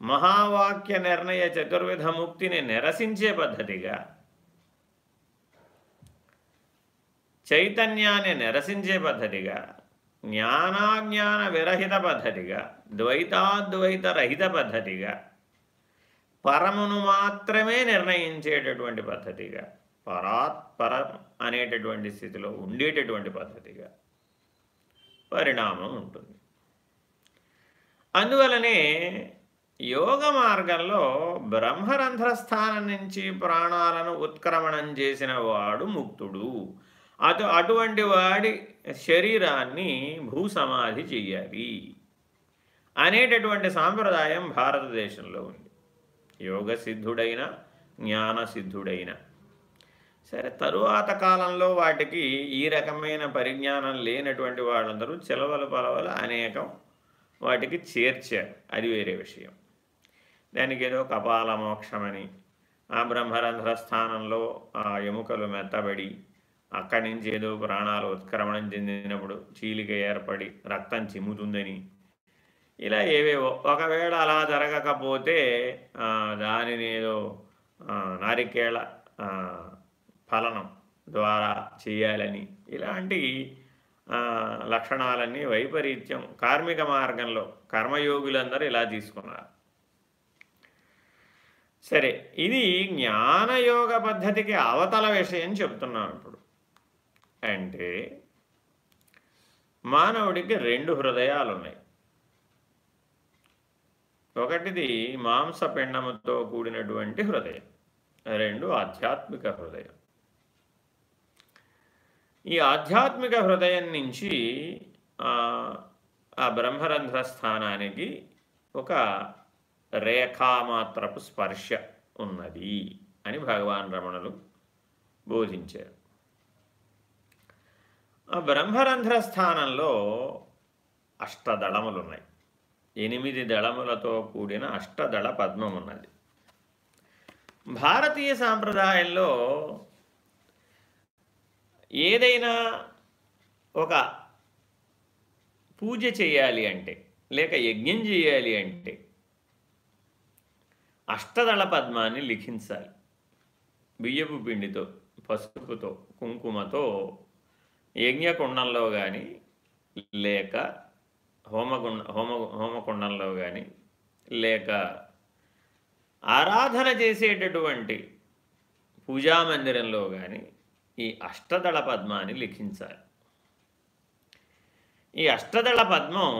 మహావాక్య నిర్ణయ చతుర్విధ ముక్తిని నిరసించే పద్ధతిగా చైతన్యాన్ని నిరసించే పద్ధతిగా జ్ఞానాజ్ఞాన విరహిత పద్ధతిగా ద్వైతాద్వైత రహిత పద్ధతిగా పరమును మాత్రమే నిర్ణయించేటటువంటి పద్ధతిగా పరాత్పరం అనేటటువంటి స్థితిలో ఉండేటటువంటి పద్ధతిగా. పరిణామం ఉంటుంది. అందువలనే యోగ మార్గంలో బ్రహ్మరంధ్రస్థానం నుంచి ప్రాణాలను ఉత్క్రమణం చేసిన వాడు ముక్తుడు. అటు అటువంటి వాడి శరీరాన్ని భూసమాధి చెయ్యాలి అనేటటువంటి సాంప్రదాయం భారతదేశంలో ఉంది. యోగ సిద్ధుడైన జ్ఞాన సిద్ధుడైన సరే తరువాత కాలంలో వాటికి ఈ రకమైన పరిజ్ఞానం లేనటువంటి వాళ్ళందరూ చెలవలు పలవలు అనేకం వాటికి చేర్చారు. అది వేరే విషయం. దానికి ఏదో కపాల మోక్షమని ఆ బ్రహ్మరంధ్ర స్థానంలో ఆ ఎముకలు మెత్తబడి అక్కడి నుంచి ఏదో ప్రాణాలు ఉత్క్రమణం చెందినప్పుడు చీలిక ఏర్పడి రక్తం చిమ్ముతుందని ఇలా ఏవేవో. ఒకవేళ అలా జరగకపోతే దానిని ఏదో నారికేళ ఫలనం ద్వారా చేయాలని ఇలాంటి లక్షణాలన్నీ వైపరీత్యం కార్మిక మార్గంలో కర్మయోగులందరూ ఇలా తీసుకున్నారు. సరే ఇది జ్ఞానయోగ పద్ధతికి అవతల విషయం చెప్తున్నాం ఇప్పుడు. అంటే మానవుడికి రెండు హృదయాలు ఉన్నాయి ఒకటిది మాంసపిండముతో కూడినటువంటి హృదయం రెండు ఆధ్యాత్మిక హృదయం. ఈ ఆధ్యాత్మిక హృదయం నుంచి ఆ బ్రహ్మరంధ్ర స్థానానికి ఒక రేఖామాత్రపు స్పర్శ ఉన్నది అని భగవాన్ రమణులు బోధించారు. ఆ బ్రహ్మరంధ్ర స్థానంలో అష్టదళములు ఉన్నాయి ఎనిమిది దళములతో కూడిన అష్టదళ పద్మం ఉన్నది భారతీయ సాంప్రదాయంలో ఏదైనా ఒక పూజ చేయాలి అంటే లేక యజ్ఞం చేయాలి అంటే అష్టదళ పద్మాన్ని లిఖించాలి. బియ్యపు పిండితో పసుపుతో కుంకుమతో యజ్ఞకుండంలో కానీ లేక హోమగుండ హోమ హోమకుండంలో కానీ లేక ఆరాధన చేసేటటువంటి పూజామందిరంలో కానీ ఈ అష్టదళ పద్మాన్ని లిఖించాలి. ఈ అష్టదళ పద్మం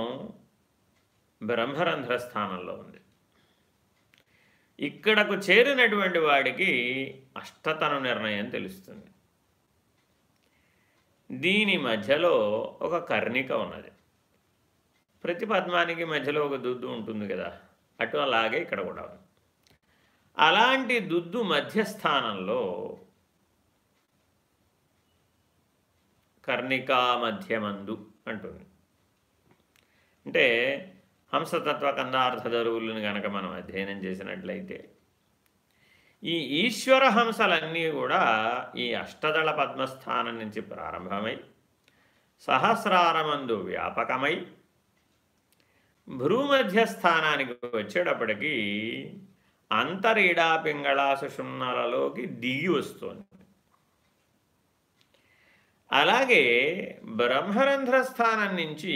బ్రహ్మరంధ్ర స్థానంలో ఉంది. ఇక్కడకు చేరినటువంటి వాడికి అష్టతను నిర్ణయం తెలుస్తుంది. దీని మధ్యలో ఒక కర్ణిక ఉన్నది. ప్రతి పద్మానికి మధ్యలో ఒక దుద్దు ఉంటుంది కదా అటు అలాగే ఇక్కడ కూడా ఉంది. అలాంటి దుద్దు మధ్యస్థానంలో కర్ణికా మధ్యమందు అంటుంది. అంటే హంసతత్వ కందార్థధరువులను కనుక మనం అధ్యయనం చేసినట్లయితే ఈ ఈశ్వర హంసలన్నీ కూడా ఈ అష్టదళ పద్మస్థానం నుంచి ప్రారంభమై సహస్రారమందు వ్యాపకమై భ్రూమధ్యస్థానానికి వచ్చేటప్పటికీ అంతరీడా పింగళా సుషుమ్నలలోకి దిగి వస్తుంది. అలాగే బ్రహ్మరంధ్ర స్థానం నుంచి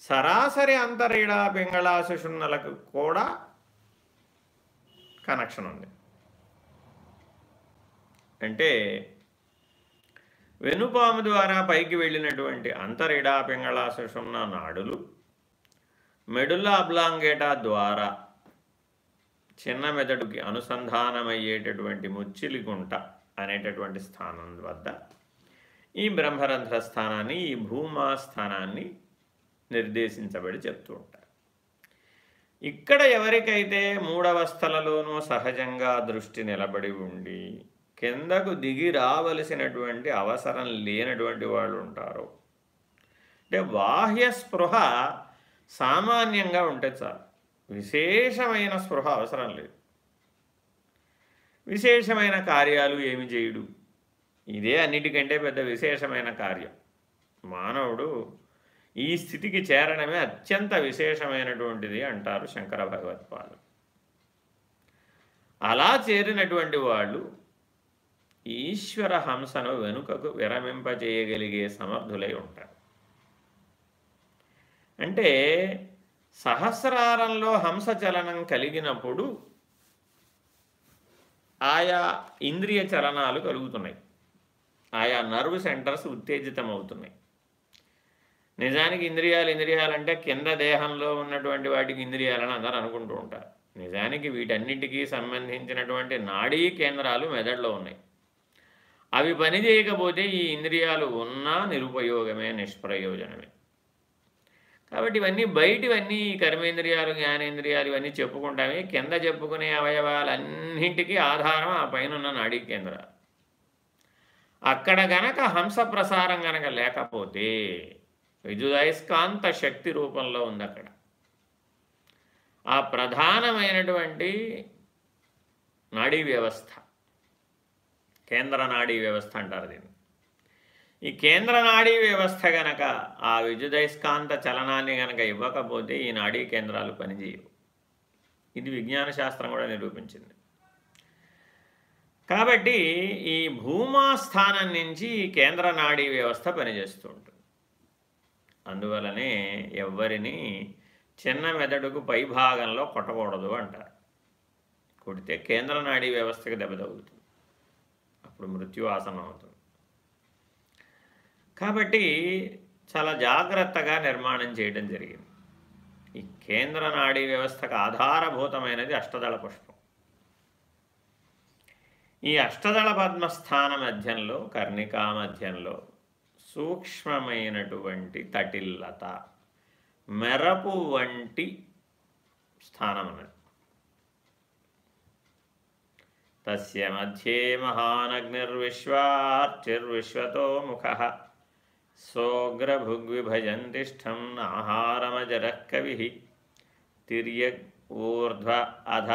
సరాసరి అంతరీడా పింగళా కూడా కనెక్షన్ ఉంది. అంటే వెనుపాము ద్వారా పైకి వెళ్ళినటువంటి అంతరిడా పింగళా సుషుమ్న నాడులు మెడుల్లా అబ్లాంగేటా ద్వారా చిన్న మెదడుకి అనుసంధానమయ్యేటటువంటి ముచ్చిలిగుంట అనేటటువంటి స్థానం వద్ద ఈ బ్రహ్మరంధ్ర స్థానాన్ని ఈ భూమా స్థానాన్ని నిర్దేశించబడి చెప్తూ ఉంటారు. ఇక్కడ ఎవరికైతే మూడవస్థలలోనూ సహజంగా దృష్టి నిలబడి ఉండి కిందకు దిగి రావలసినటువంటి అవసరం లేనటువంటి వాళ్ళు ఉంటారు అంటే బాహ్య స్పృహ సామాన్యంగా ఉంటే చాలు. విశేషమైన స్పృహ అవసరం లేదు. విశేషమైన కార్యాలు ఏమి చేయడు. ఇదే అన్నిటికంటే పెద్ద విశేషమైన కార్యం. మానవుడు ఈ స్థితికి చేరడమే అత్యంత విశేషమైనటువంటిది అంటారు శంకర భగవత్పాలు అలా చేరినటువంటి వాళ్ళు ఈశ్వర హంసను వెనుకకు విరమింపజేయగలిగే సమర్థులై ఉంటారు. అంటే సహస్రారంలో హంస చలనం కలిగినప్పుడు ఆయా ఇంద్రియ చలనాలు కలుగుతున్నాయి. ఆయా నర్వ్ సెంటర్స్ ఉత్తేజితం అవుతున్నాయి నిజానికి ఇంద్రియాలు ఇంద్రియాలంటే కింద దేహంలో ఉన్నటువంటి వాటికి ఇంద్రియాలని అందరూ అనుకుంటూ ఉంటారు. నిజానికి వీటన్నిటికీ సంబంధించినటువంటి నాడీ కేంద్రాలు మెదడులో ఉన్నాయి. అవి పని చేయకపోతే ఈ ఇంద్రియాలు ఉన్నా నిరుపయోగమే నిష్ప్రయోజనమే. కాబట్టి ఇవన్నీ బయటివన్నీ కర్మేంద్రియాలు జ్ఞానేంద్రియాలు ఇవన్నీ చెప్పుకుంటామే. కింద చెప్పుకునే అవయవాలన్నింటికీ ఆధారం ఆ పైన ఉన్న నాడీ కేంద్రాలు. అక్కడ గనక హంస ప్రసారం గనక లేకపోతే విద్యుదయస్కాంత శక్తి రూపంలో ఉంది అక్కడ. ఆ ప్రధానమైనటువంటి నాడీ వ్యవస్థ కేంద్ర నాడీ వ్యవస్థ అంటారు దీన్ని. ఈ కేంద్ర నాడీ వ్యవస్థ గనక ఆ విద్యుదయస్కాంత చలనాన్ని గనక ఇవ్వకపోతే ఈ నాడీ కేంద్రాలు పనిచేయవు. ఇది విజ్ఞాన శాస్త్రం కూడా నిరూపించింది. కాబట్టి ఈ భూమా స్థానం నుంచి కేంద్ర నాడీ వ్యవస్థ పనిచేస్తూ ఉంటుంది. అందువలనే ఎవ్వరిని చిన్న మెదడుకు పైభాగంలో కొట్టకూడదు అంటారు. కొడితే కేంద్ర నాడీ వ్యవస్థకు దెబ్బ తగులుతుంది. అప్పుడు మృత్యువాసనం అవుతుంది. కాబట్టి చాలా జాగ్రత్తగా నిర్మాణం చేయడం జరిగింది. ఈ కేంద్ర నాడీ వ్యవస్థకు ఆధారభూతమైనది అష్టదళ పుష్పం. ఈ అష్టదళ పద్మస్థాన మధ్యంలో కర్ణికా మధ్యంలో సూక్ష్మమైనటువంటి తటిల్లత మెరపు వంటి స్థానం అన్నది తస్య మధ్యే మహానగ్నిర్విశ్వార్చిర్విశ్వతో ముఖ సోగ్రభుగ్విభజంతిష్టం ఆహారమజరః కవి తిర్యగ్ ఊర్ధ్వ అధ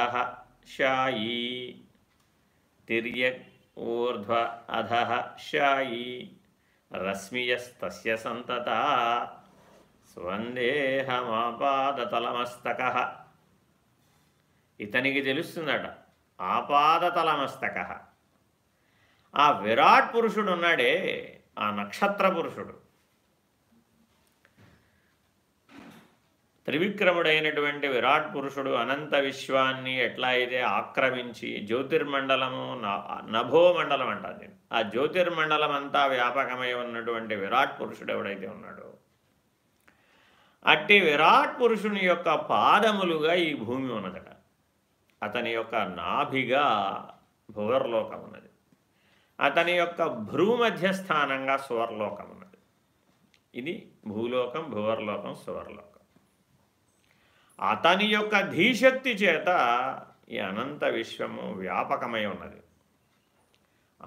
శాయీ। తిర్యగ్ ఊర్ధ్వ శాయి శాయీ రశ్మియస్తస్య సంతత స్వందేహమాపాదతలమస్తక. ఇతనికి తెలుస్తుందట ఆపాదతలమస్తక. ఆ విరాట్ పురుషుడు ఉన్నాడే ఆ నక్షత్ర పురుషుడు. త్రివిక్రముడైనటువంటి విరాట్ పురుషుడు అనంత విశ్వాన్ని ఎట్లా అయితే ఆక్రమించి జ్యోతిర్మండలము నభోమండలం అంటారు ఆ జ్యోతిర్మండలం అంతా వ్యాపకమై ఉన్నటువంటి విరాట్ పురుషుడు ఎవడైతే ఉన్నాడో అట్టి విరాట్ పురుషుని యొక్క పాదములుగా ఈ భూమి ఉన్నదట. అతని యొక్క నాభిగా భువర్లోకం ఉన్నది. అతని యొక్క భ్రూమధ్య స్థానంగా సువర్లోకం ఉన్నది. ఇది భూలోకం భువర్లోకం సువర్లోకం. అతని యొక్క ధీశక్తి చేత ఈ అనంత విశ్వము వ్యాపకమై ఉన్నది.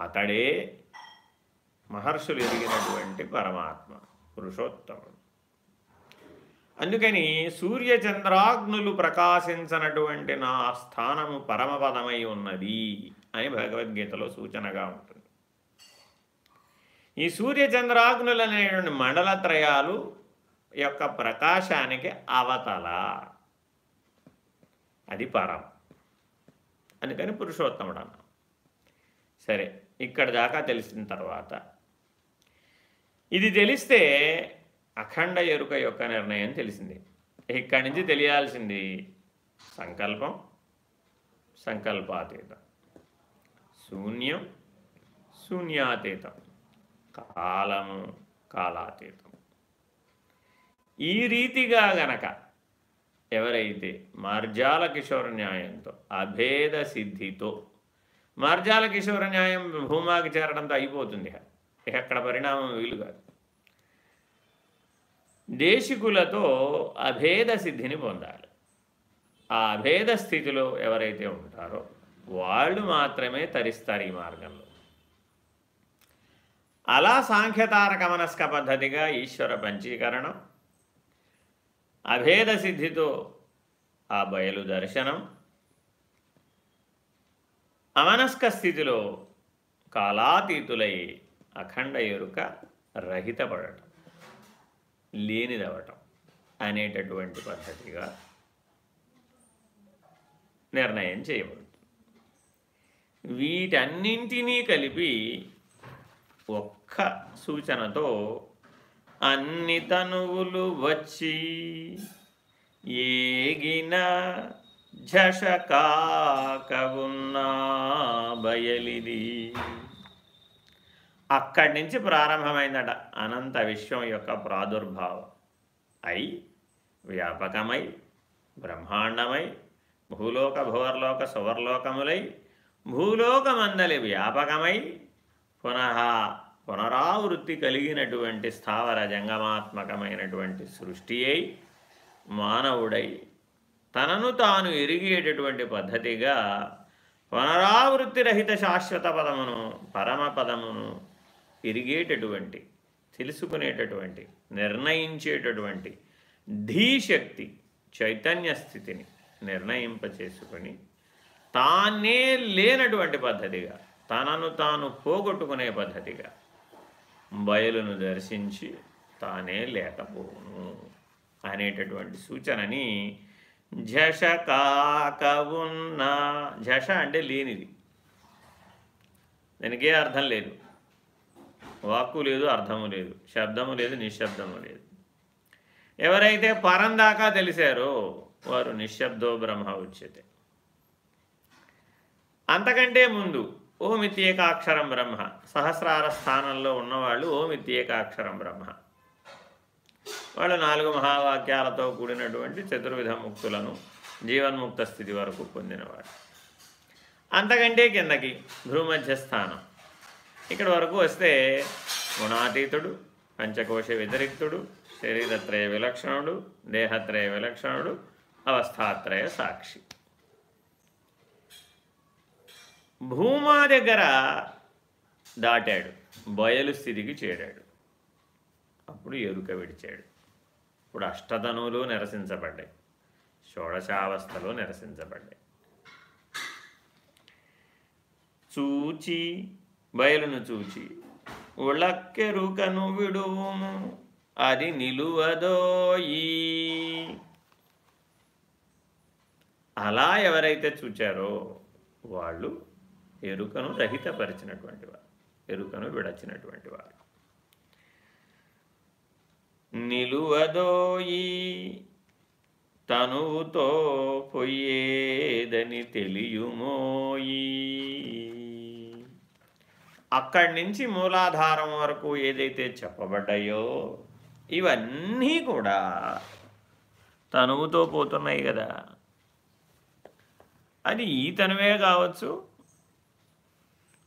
అతడే మహర్షులు ఎదిగినటువంటి పరమాత్మ పురుషోత్తముడు. అందుకని సూర్యచంద్రాగ్నులు ప్రకాశించనటువంటి నా స్థానము పరమపదమై ఉన్నది అని భగవద్గీతలో సూచనగా ఉంటుంది. ఈ సూర్యచంద్రాగ్నులు అనేటువంటి మండలత్రయాలు యొక్క ప్రకాశానికి అవతల. అది పరం. అందుకని పురుషోత్తముడు అన్న సరే ఇక్కడ దాకా తెలిసిన తర్వాత. ఇది తెలిస్తే అఖండ ఎరుక యొక్క నిర్ణయం తెలిసింది. ఇక్కడి నుంచి తెలియాల్సింది సంకల్పం సంకల్పాతీతం. శూన్యం శూన్యాతీతం. కాలము కాలాతీతం. ఈ రీతిగా గనక ఎవరైతే మార్జాల కిషోర న్యాయంతో అభేద సిద్ధితో మార్జాల కిషోర న్యాయం భూమాకి చేరడంతో అయిపోతుంది ఎక్కడ పరిణామం వీలు కాదు. దేశికులతో అభేద సిద్ధిని పొందాలి. ఆ అభేద స్థితిలో ఎవరైతే ఉంటారో వాళ్ళు మాత్రమే తరిస్తారు ఈ మార్గంలో. అలా సాంఖ్యతారక మనస్క పద్ధతిగా ఈశ్వర పంచీకరణం అభేద సిద్ధితో ఆ బయలు దర్శనం. అమనస్క స్థితిలో కాలాతీతులై అఖండ ఎరుక రహితపడటం లేనిదవటం అనేటటువంటి పద్ధతిగా నిర్ణయం చేయబడుతుంది. వీటన్నింటినీ కలిపి ఒక్క సూచనతో అన్ని తనువులు వచ్చి ఏగిన ఝషకాకవున్నా బయలిది. అక్కడి నుంచి ప్రారంభమైందట అనంత విశ్వం యొక్క ప్రాదుర్భావం. అయి వ్యాపకమై బ్రహ్మాండమై భూలోక భువర్లోక సువర్లోకములై భూలోకమందలి వ్యాపకమై పునః పునరావృత్తి కలిగినటువంటి స్థావర జంగమాత్మకమైనటువంటి సృష్టి అయి మానవుడై తనను తాను ఎరిగేటటువంటి పద్ధతిగా పునరావృత్తి రహిత శాశ్వత పదమును పరమపదమును ఎరిగేటటువంటి తెలుసుకునేటటువంటి నిర్ణయించేటటువంటి ధీశక్తి చైతన్య స్థితిని నిర్ణయింపచేసుకొని తానే లేనటువంటి పద్ధతిగా తనను తాను పోగొట్టుకునే పద్ధతిగా బయలును దర్శించి తానే లేకపోను అనేటటువంటి సూచనని ఝష కాకవున్న ఝష అంటే లేనిది. దానికే అర్థం లేదు. వాక్కు లేదు అర్థము లేదు. శబ్దము లేదు నిశ్శబ్దము లేదు. ఎవరైతే పరం దాకా తెలిసారో వారు నిశ్శబ్దో బ్రహ్మ ఉచ్యతే. అంతకంటే ముందు ఓమిత్యేకాక్షరం బ్రహ్మ. సహస్రార స్థానంలో ఉన్నవాళ్ళు ఓమిత్యేకాక్షరం బ్రహ్మ. వాళ్ళు నాలుగు మహావాక్యాలతో కూడినటువంటి చతుర్విధ ముక్తులను జీవన్ముక్త స్థితి వరకు పొందినవాడు. అంతకంటే కిందకి భూమధ్య స్థానం. ఇక్కడ వరకు వస్తే గుణాతీతుడు పంచకోశ వ్యతిరిక్తుడు శరీరత్రయ విలక్షణుడు దేహత్రయ విలక్షణుడు అవస్థాత్రయ సాక్షి. భూమా దగ్గర దాటాడు. బయలు స్థితికి చేరాడు. అప్పుడు ఎరుక విడిచాడు. ఇప్పుడు అష్టధనువులు నిరసించబడ్డాయి. షోడశావస్థలు నిరసించబడ్డాయి. చూచి బయలును చూచి ఉళక్కెరుకను విడువుము అది నిలువదోయి. అలా ఎవరైతే చూచారో వాళ్ళు ఎరుకను రహితపరిచినటువంటి వారు. ఎరుకను విడచినటువంటి వారు. నిలువదోయి తనువుతో పొయ్యేదని తెలియుమోయి. అక్కడి నుంచి మూలాధారం వరకు ఏదైతే చెప్పబడ్డాయో ఇవన్నీ కూడా తనువుతో పోతున్నాయి కదా. అది ఈ తనువే కావచ్చు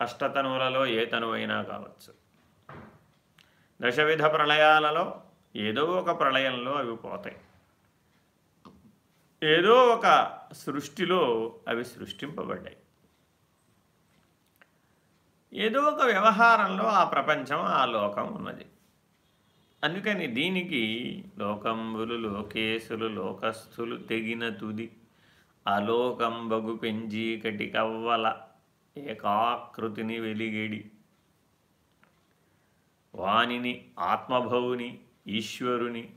అష్టతనువులలో ఏ తనువైనా కావచ్చు. దశవిధ ప్రళయాలలో ఏదో ఒక ప్రళయంలో అవి పోతాయి. ఏదో ఒక సృష్టిలో అవి సృష్టింపబడ్డాయి. ఏదో ఒక వ్యవహారంలో ఆ ప్రపంచం ఆ లోకం ఉన్నది. అందుకని దీనికి లోకంబులు లోకేశులు లోకస్థులు తెగిన తుది అలోకంబగు పెంజీకటి కవ్వల ఏకాకృతిని వెలిగేడి. వాణిని ఆత్మభవుని ఈశ్వరుని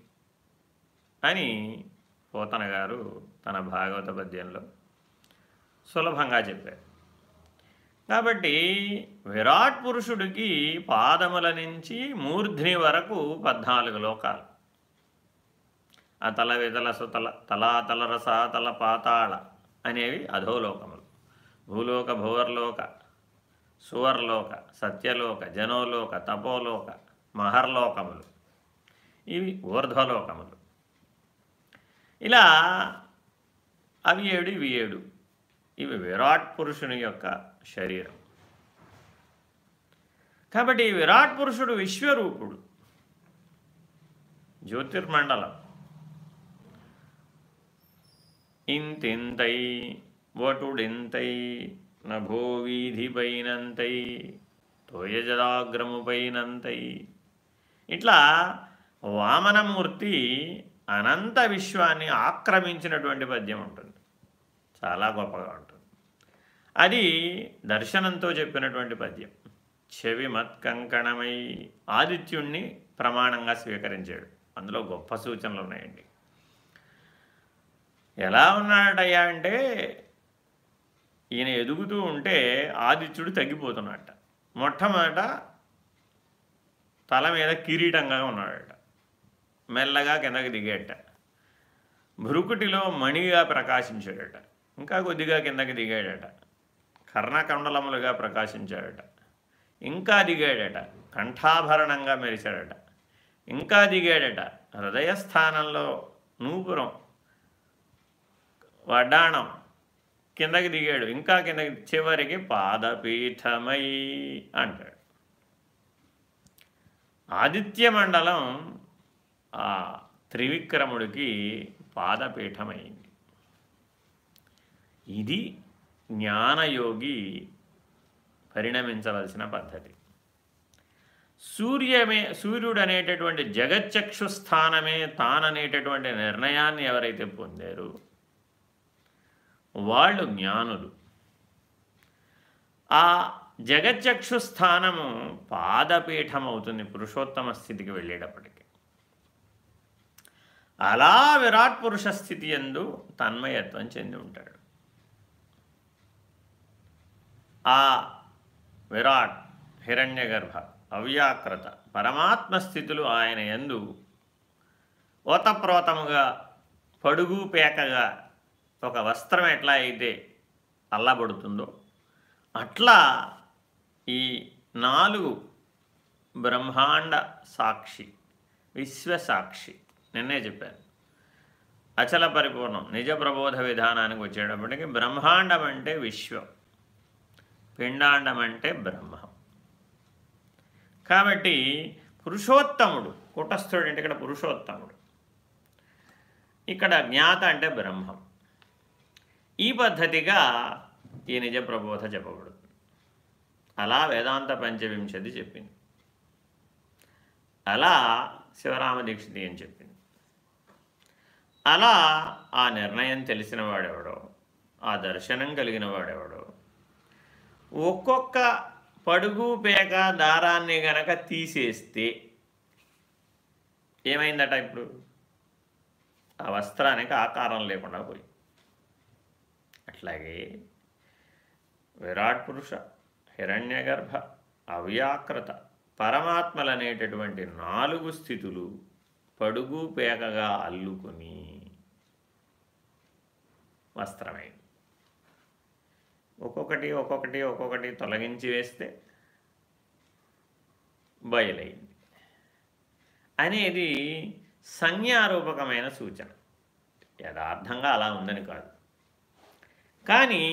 అని పోతన గారు తన భాగవత పద్యంలో సులభంగా చెప్పారు. కాబట్టి విరాట్ పురుషుడికి పాదముల నుంచి మూర్ధ్ని వరకు పద్నాలుగు లోకాలు. అతల వితల సుతల తలాతల రసాతల పాతాళ అనేవి అధోలోకములు. భూలోక భువర్లోక సువర్లోక సత్యలోక జనోలోక తపోలోక మహర్లోకములు. ఇవి ఊర్ధ్వలోకములు. ఇలా అవి ఏడు ఇవి ఏడు. ఇవి విరాట్ పురుషుని యొక్క శరీరం. కాబట్టి ఈ విరాట్ పురుషుడు విశ్వరూపుడు. జ్యోతిర్మండలం. ఇంతింతై వటుడింతై నభోవీధిపైనంతై తోయజలాగ్రముపైనంతై. ఇట్లా వామనమూర్తి అనంత విశ్వాన్ని ఆక్రమించినటువంటి పద్యం ఉంటుంది. చాలా గొప్పగా ఉంటుంది. అది దర్శనంతో చెప్పినటువంటి పద్యం. చెవి మత్కంకణమై ఆదిత్యుణ్ణి ప్రమాణంగా స్వీకరించాడు. అందులో గొప్ప సూచనలు ఉన్నాయండి. ఎలా ఉన్నాడయ్యా అంటే ఈయన ఎదుగుతూ ఉంటే ఆదిత్యుడు తగ్గిపోతున్నట్ట మొట్టమొదట తల మీద కిరీటంగా ఉన్నాడట. మెల్లగా కిందకి దిగేట. భృకుటిలో మణిగా ప్రకాశించాడట. ఇంకా కొద్దిగా కిందకి దిగాడట. కర్ణకండలములుగా ప్రకాశించాడట. ఇంకా దిగాడట. కంఠాభరణంగా మెరిచాడట ఇంకా దిగాడట. హృదయస్థానంలో నూపురం వడ్డాణం కిందకి దిగాడు. ఇంకా కిందకి చివరికి పాదపీఠమై అంటాడు. ఆదిత్య మండలం ఆ త్రివిక్రముడికి పాదపీఠమైంది. ఇది జ్ఞానయోగి పరిణమించవలసిన పద్ధతి. సూర్యమే సూర్యుడు అనేటటువంటి జగచ్చక్షు స్థానమే తాననేటటువంటి నిర్ణయాన్ని ఎవరైతే పొందారో వాళ్ళు జ్ఞానులు. ఆ జగచ్చక్షు స్థానము పాదపీఠం అవుతుంది పురుషోత్తమ స్థితికి వెళ్ళేటప్పటికి. అలా విరాట్ పురుష స్థితి ఎందు తన్మయత్వం చెంది ఉంటాడు. ఆ విరాట్ హిరణ్యగర్భ అవ్యాకృత పరమాత్మ స్థితులు ఆయన ఎందు ఓతప్రోతముగా పడుగు పేకగా ఒక వస్త్రం ఎట్లా అయితే అల్లబడుతుందో అట్లా ఈ నాలుగు బ్రహ్మాండ సాక్షి విశ్వసాక్షి నిన్నే చెప్పాను. అచల పరిపూర్ణం నిజ ప్రబోధ విధానానికి వచ్చేటప్పటికి బ్రహ్మాండం అంటే విశ్వం పిండాండం అంటే బ్రహ్మం. కాబట్టి పురుషోత్తముడు కుటస్థుడు అంటే ఇక్కడ పురుషోత్తముడు. ఇక్కడ జ్ఞాత అంటే బ్రహ్మం. ఈ పద్ధతిగా ఈ నిజ ప్రబోధ చెప్పబడుతుంది. అలా వేదాంత పంచవింశతి చెప్పింది. అలా శివరామ దీక్షితి అని చెప్పింది. అలా ఆ నిర్ణయం తెలిసిన వాడెవడో ఆ దర్శనం కలిగిన వాడెవడో ఒక్కొక్క పడుగు పేక దారాన్ని గనక తీసేస్తే ఏమైందట ఇప్పుడు? ఆ వస్త్రానికి ఆకారం లేకుండా పోయి అట్లాగే విరాట్ పురుష హిరణ్యగర్భ అవ్యాకృత పరమాత్మలనేటటువంటి నాలుగు స్థితులు పడుగు పేకగా అల్లుకుని వస్త్రమైంది ఒక్కొక్కటి ఒక్కొక్కటి ఒక్కొక్కటి తొలగించి వేస్తే బయలైంది. అనేది సంజ్ఞారూపకమైన సూచన. యథార్థంగా అలా ఉందని కాదు. కానీ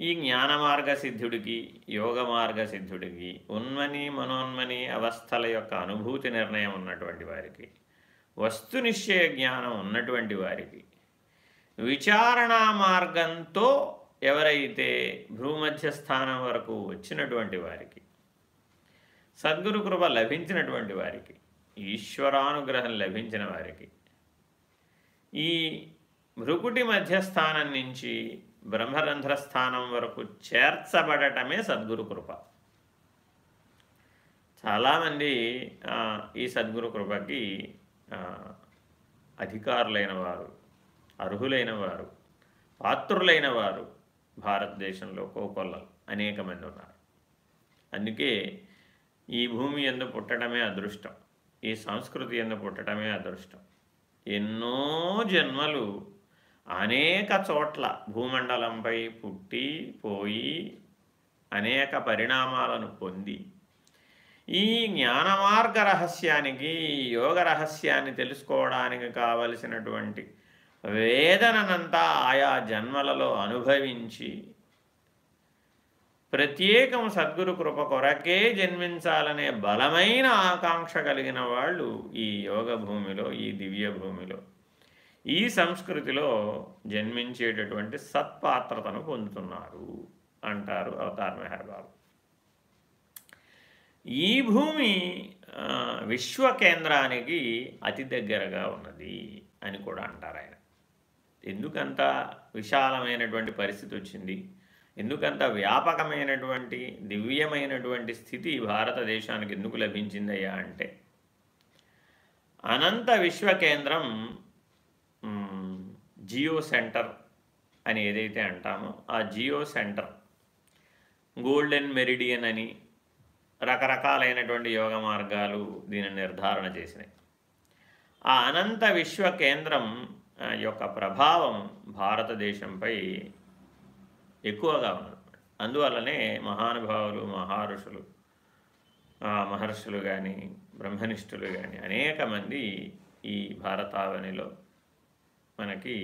ఈ జ్ఞాన మార్గ సిద్ధుడికి యోగ మార్గ సిద్ధుడికి ఉన్మని మనోన్మని అవస్థల యొక్క అనుభూతి నిర్ణయం ఉన్నటువంటి వారికి వస్తునిశ్చయ జ్ఞానం ఉన్నటువంటి వారికి విచారణా మార్గంతో ఎవరైతే భూమధ్య స్థానం వరకు వచ్చినటువంటి వారికి సద్గురు కృప లభించినటువంటి వారికి ఈశ్వరానుగ్రహం లభించిన వారికి ఈ భృకుటి మధ్యస్థానం నుంచి బ్రహ్మరంధ్ర స్థానం వరకు చేర్చబడటమే సద్గురు కృప. చాలామంది ఈ సద్గురు కృపకి అధికారులైన వారు అర్హులైన వారు పాత్రులైన వారు భారతదేశంలో కోకొల్లలు అనేక మంది ఉన్నారు. అందుకే ఈ భూమి ఎందు పుట్టడమే అదృష్టం. ఈ సంస్కృతి ఎందు పుట్టడమే అదృష్టం. ఎన్నో జన్మలు అనేక చోట్ల భూమండలంపై పుట్టి పోయి అనేక పరిణామాలను పొంది ఈ జ్ఞానమార్గ రహస్యానికి యోగ రహస్యాన్ని తెలుసుకోవడానికి కావలసినటువంటి వేదననంతా ఆయా జన్మలలో అనుభవించి ప్రత్యేకం సద్గురు కృప కొరకే జన్మించాలనే బలమైన ఆకాంక్ష కలిగిన వాళ్ళు ఈ యోగ భూమిలో ఈ దివ్య భూమిలో. ఈ సంస్కృతిలో జన్మించేటటువంటి సత్పాత్రతను పొందుతున్నారు అంటారు అవతార్ మెహర్ బాబు. ఈ భూమి విశ్వ కేంద్రానికి అతి దగ్గరగా ఉన్నది అని కూడా అంటారు ఆయన. ఎందుకంత విశాలమైనటువంటి పరిస్థితి వచ్చింది? ఎందుకంత వ్యాపకమైనటువంటి దివ్యమైనటువంటి స్థితి భారతదేశానికి ఎందుకు లభించిందయ్యా అంటే అనంత విశ్వ కేంద్రం జియో సెంటర్ అని ఏదైతే అంటామో ఆ జియో సెంటర్ గోల్డెన్ మెరిడియన్ అని రకరకాలైనటువంటి యోగ మార్గాలు దీనిని నిర్ధారణ చేసినాయి. ఆ అనంత విశ్వ కేంద్రం యొక్క ప్రభావం భారతదేశంపై ఎక్కువగా ఉన్నది. అందువల్లనే మహానుభావులు మహారుషులు మహర్షులు కానీ బ్రహ్మనిష్ఠులు కానీ అనేక మంది ఈ భారతావనిలో మనకి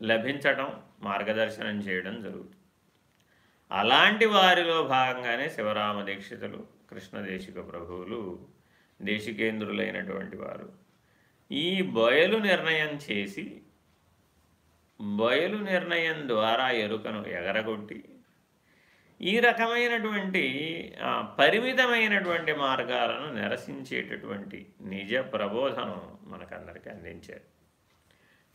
లభించటం మార్గదర్శనం చేయడం జరుగుతుంది. అలాంటి వారిలో భాగంగానే శివరామ దీక్షితులు కృష్ణదేశిక ప్రభువులు దేశికేంద్రులైనటువంటి వారు ఈ బయలు నిర్ణయం చేసి బయలు నిర్ణయం ద్వారా ఎరుకను ఎగరగొట్టి ఈ రకమైనటువంటి పరిమితమైనటువంటి మార్గాలను నిరసించేటటువంటి నిజ ప్రబోధనం మనకందరికీ అందించారు.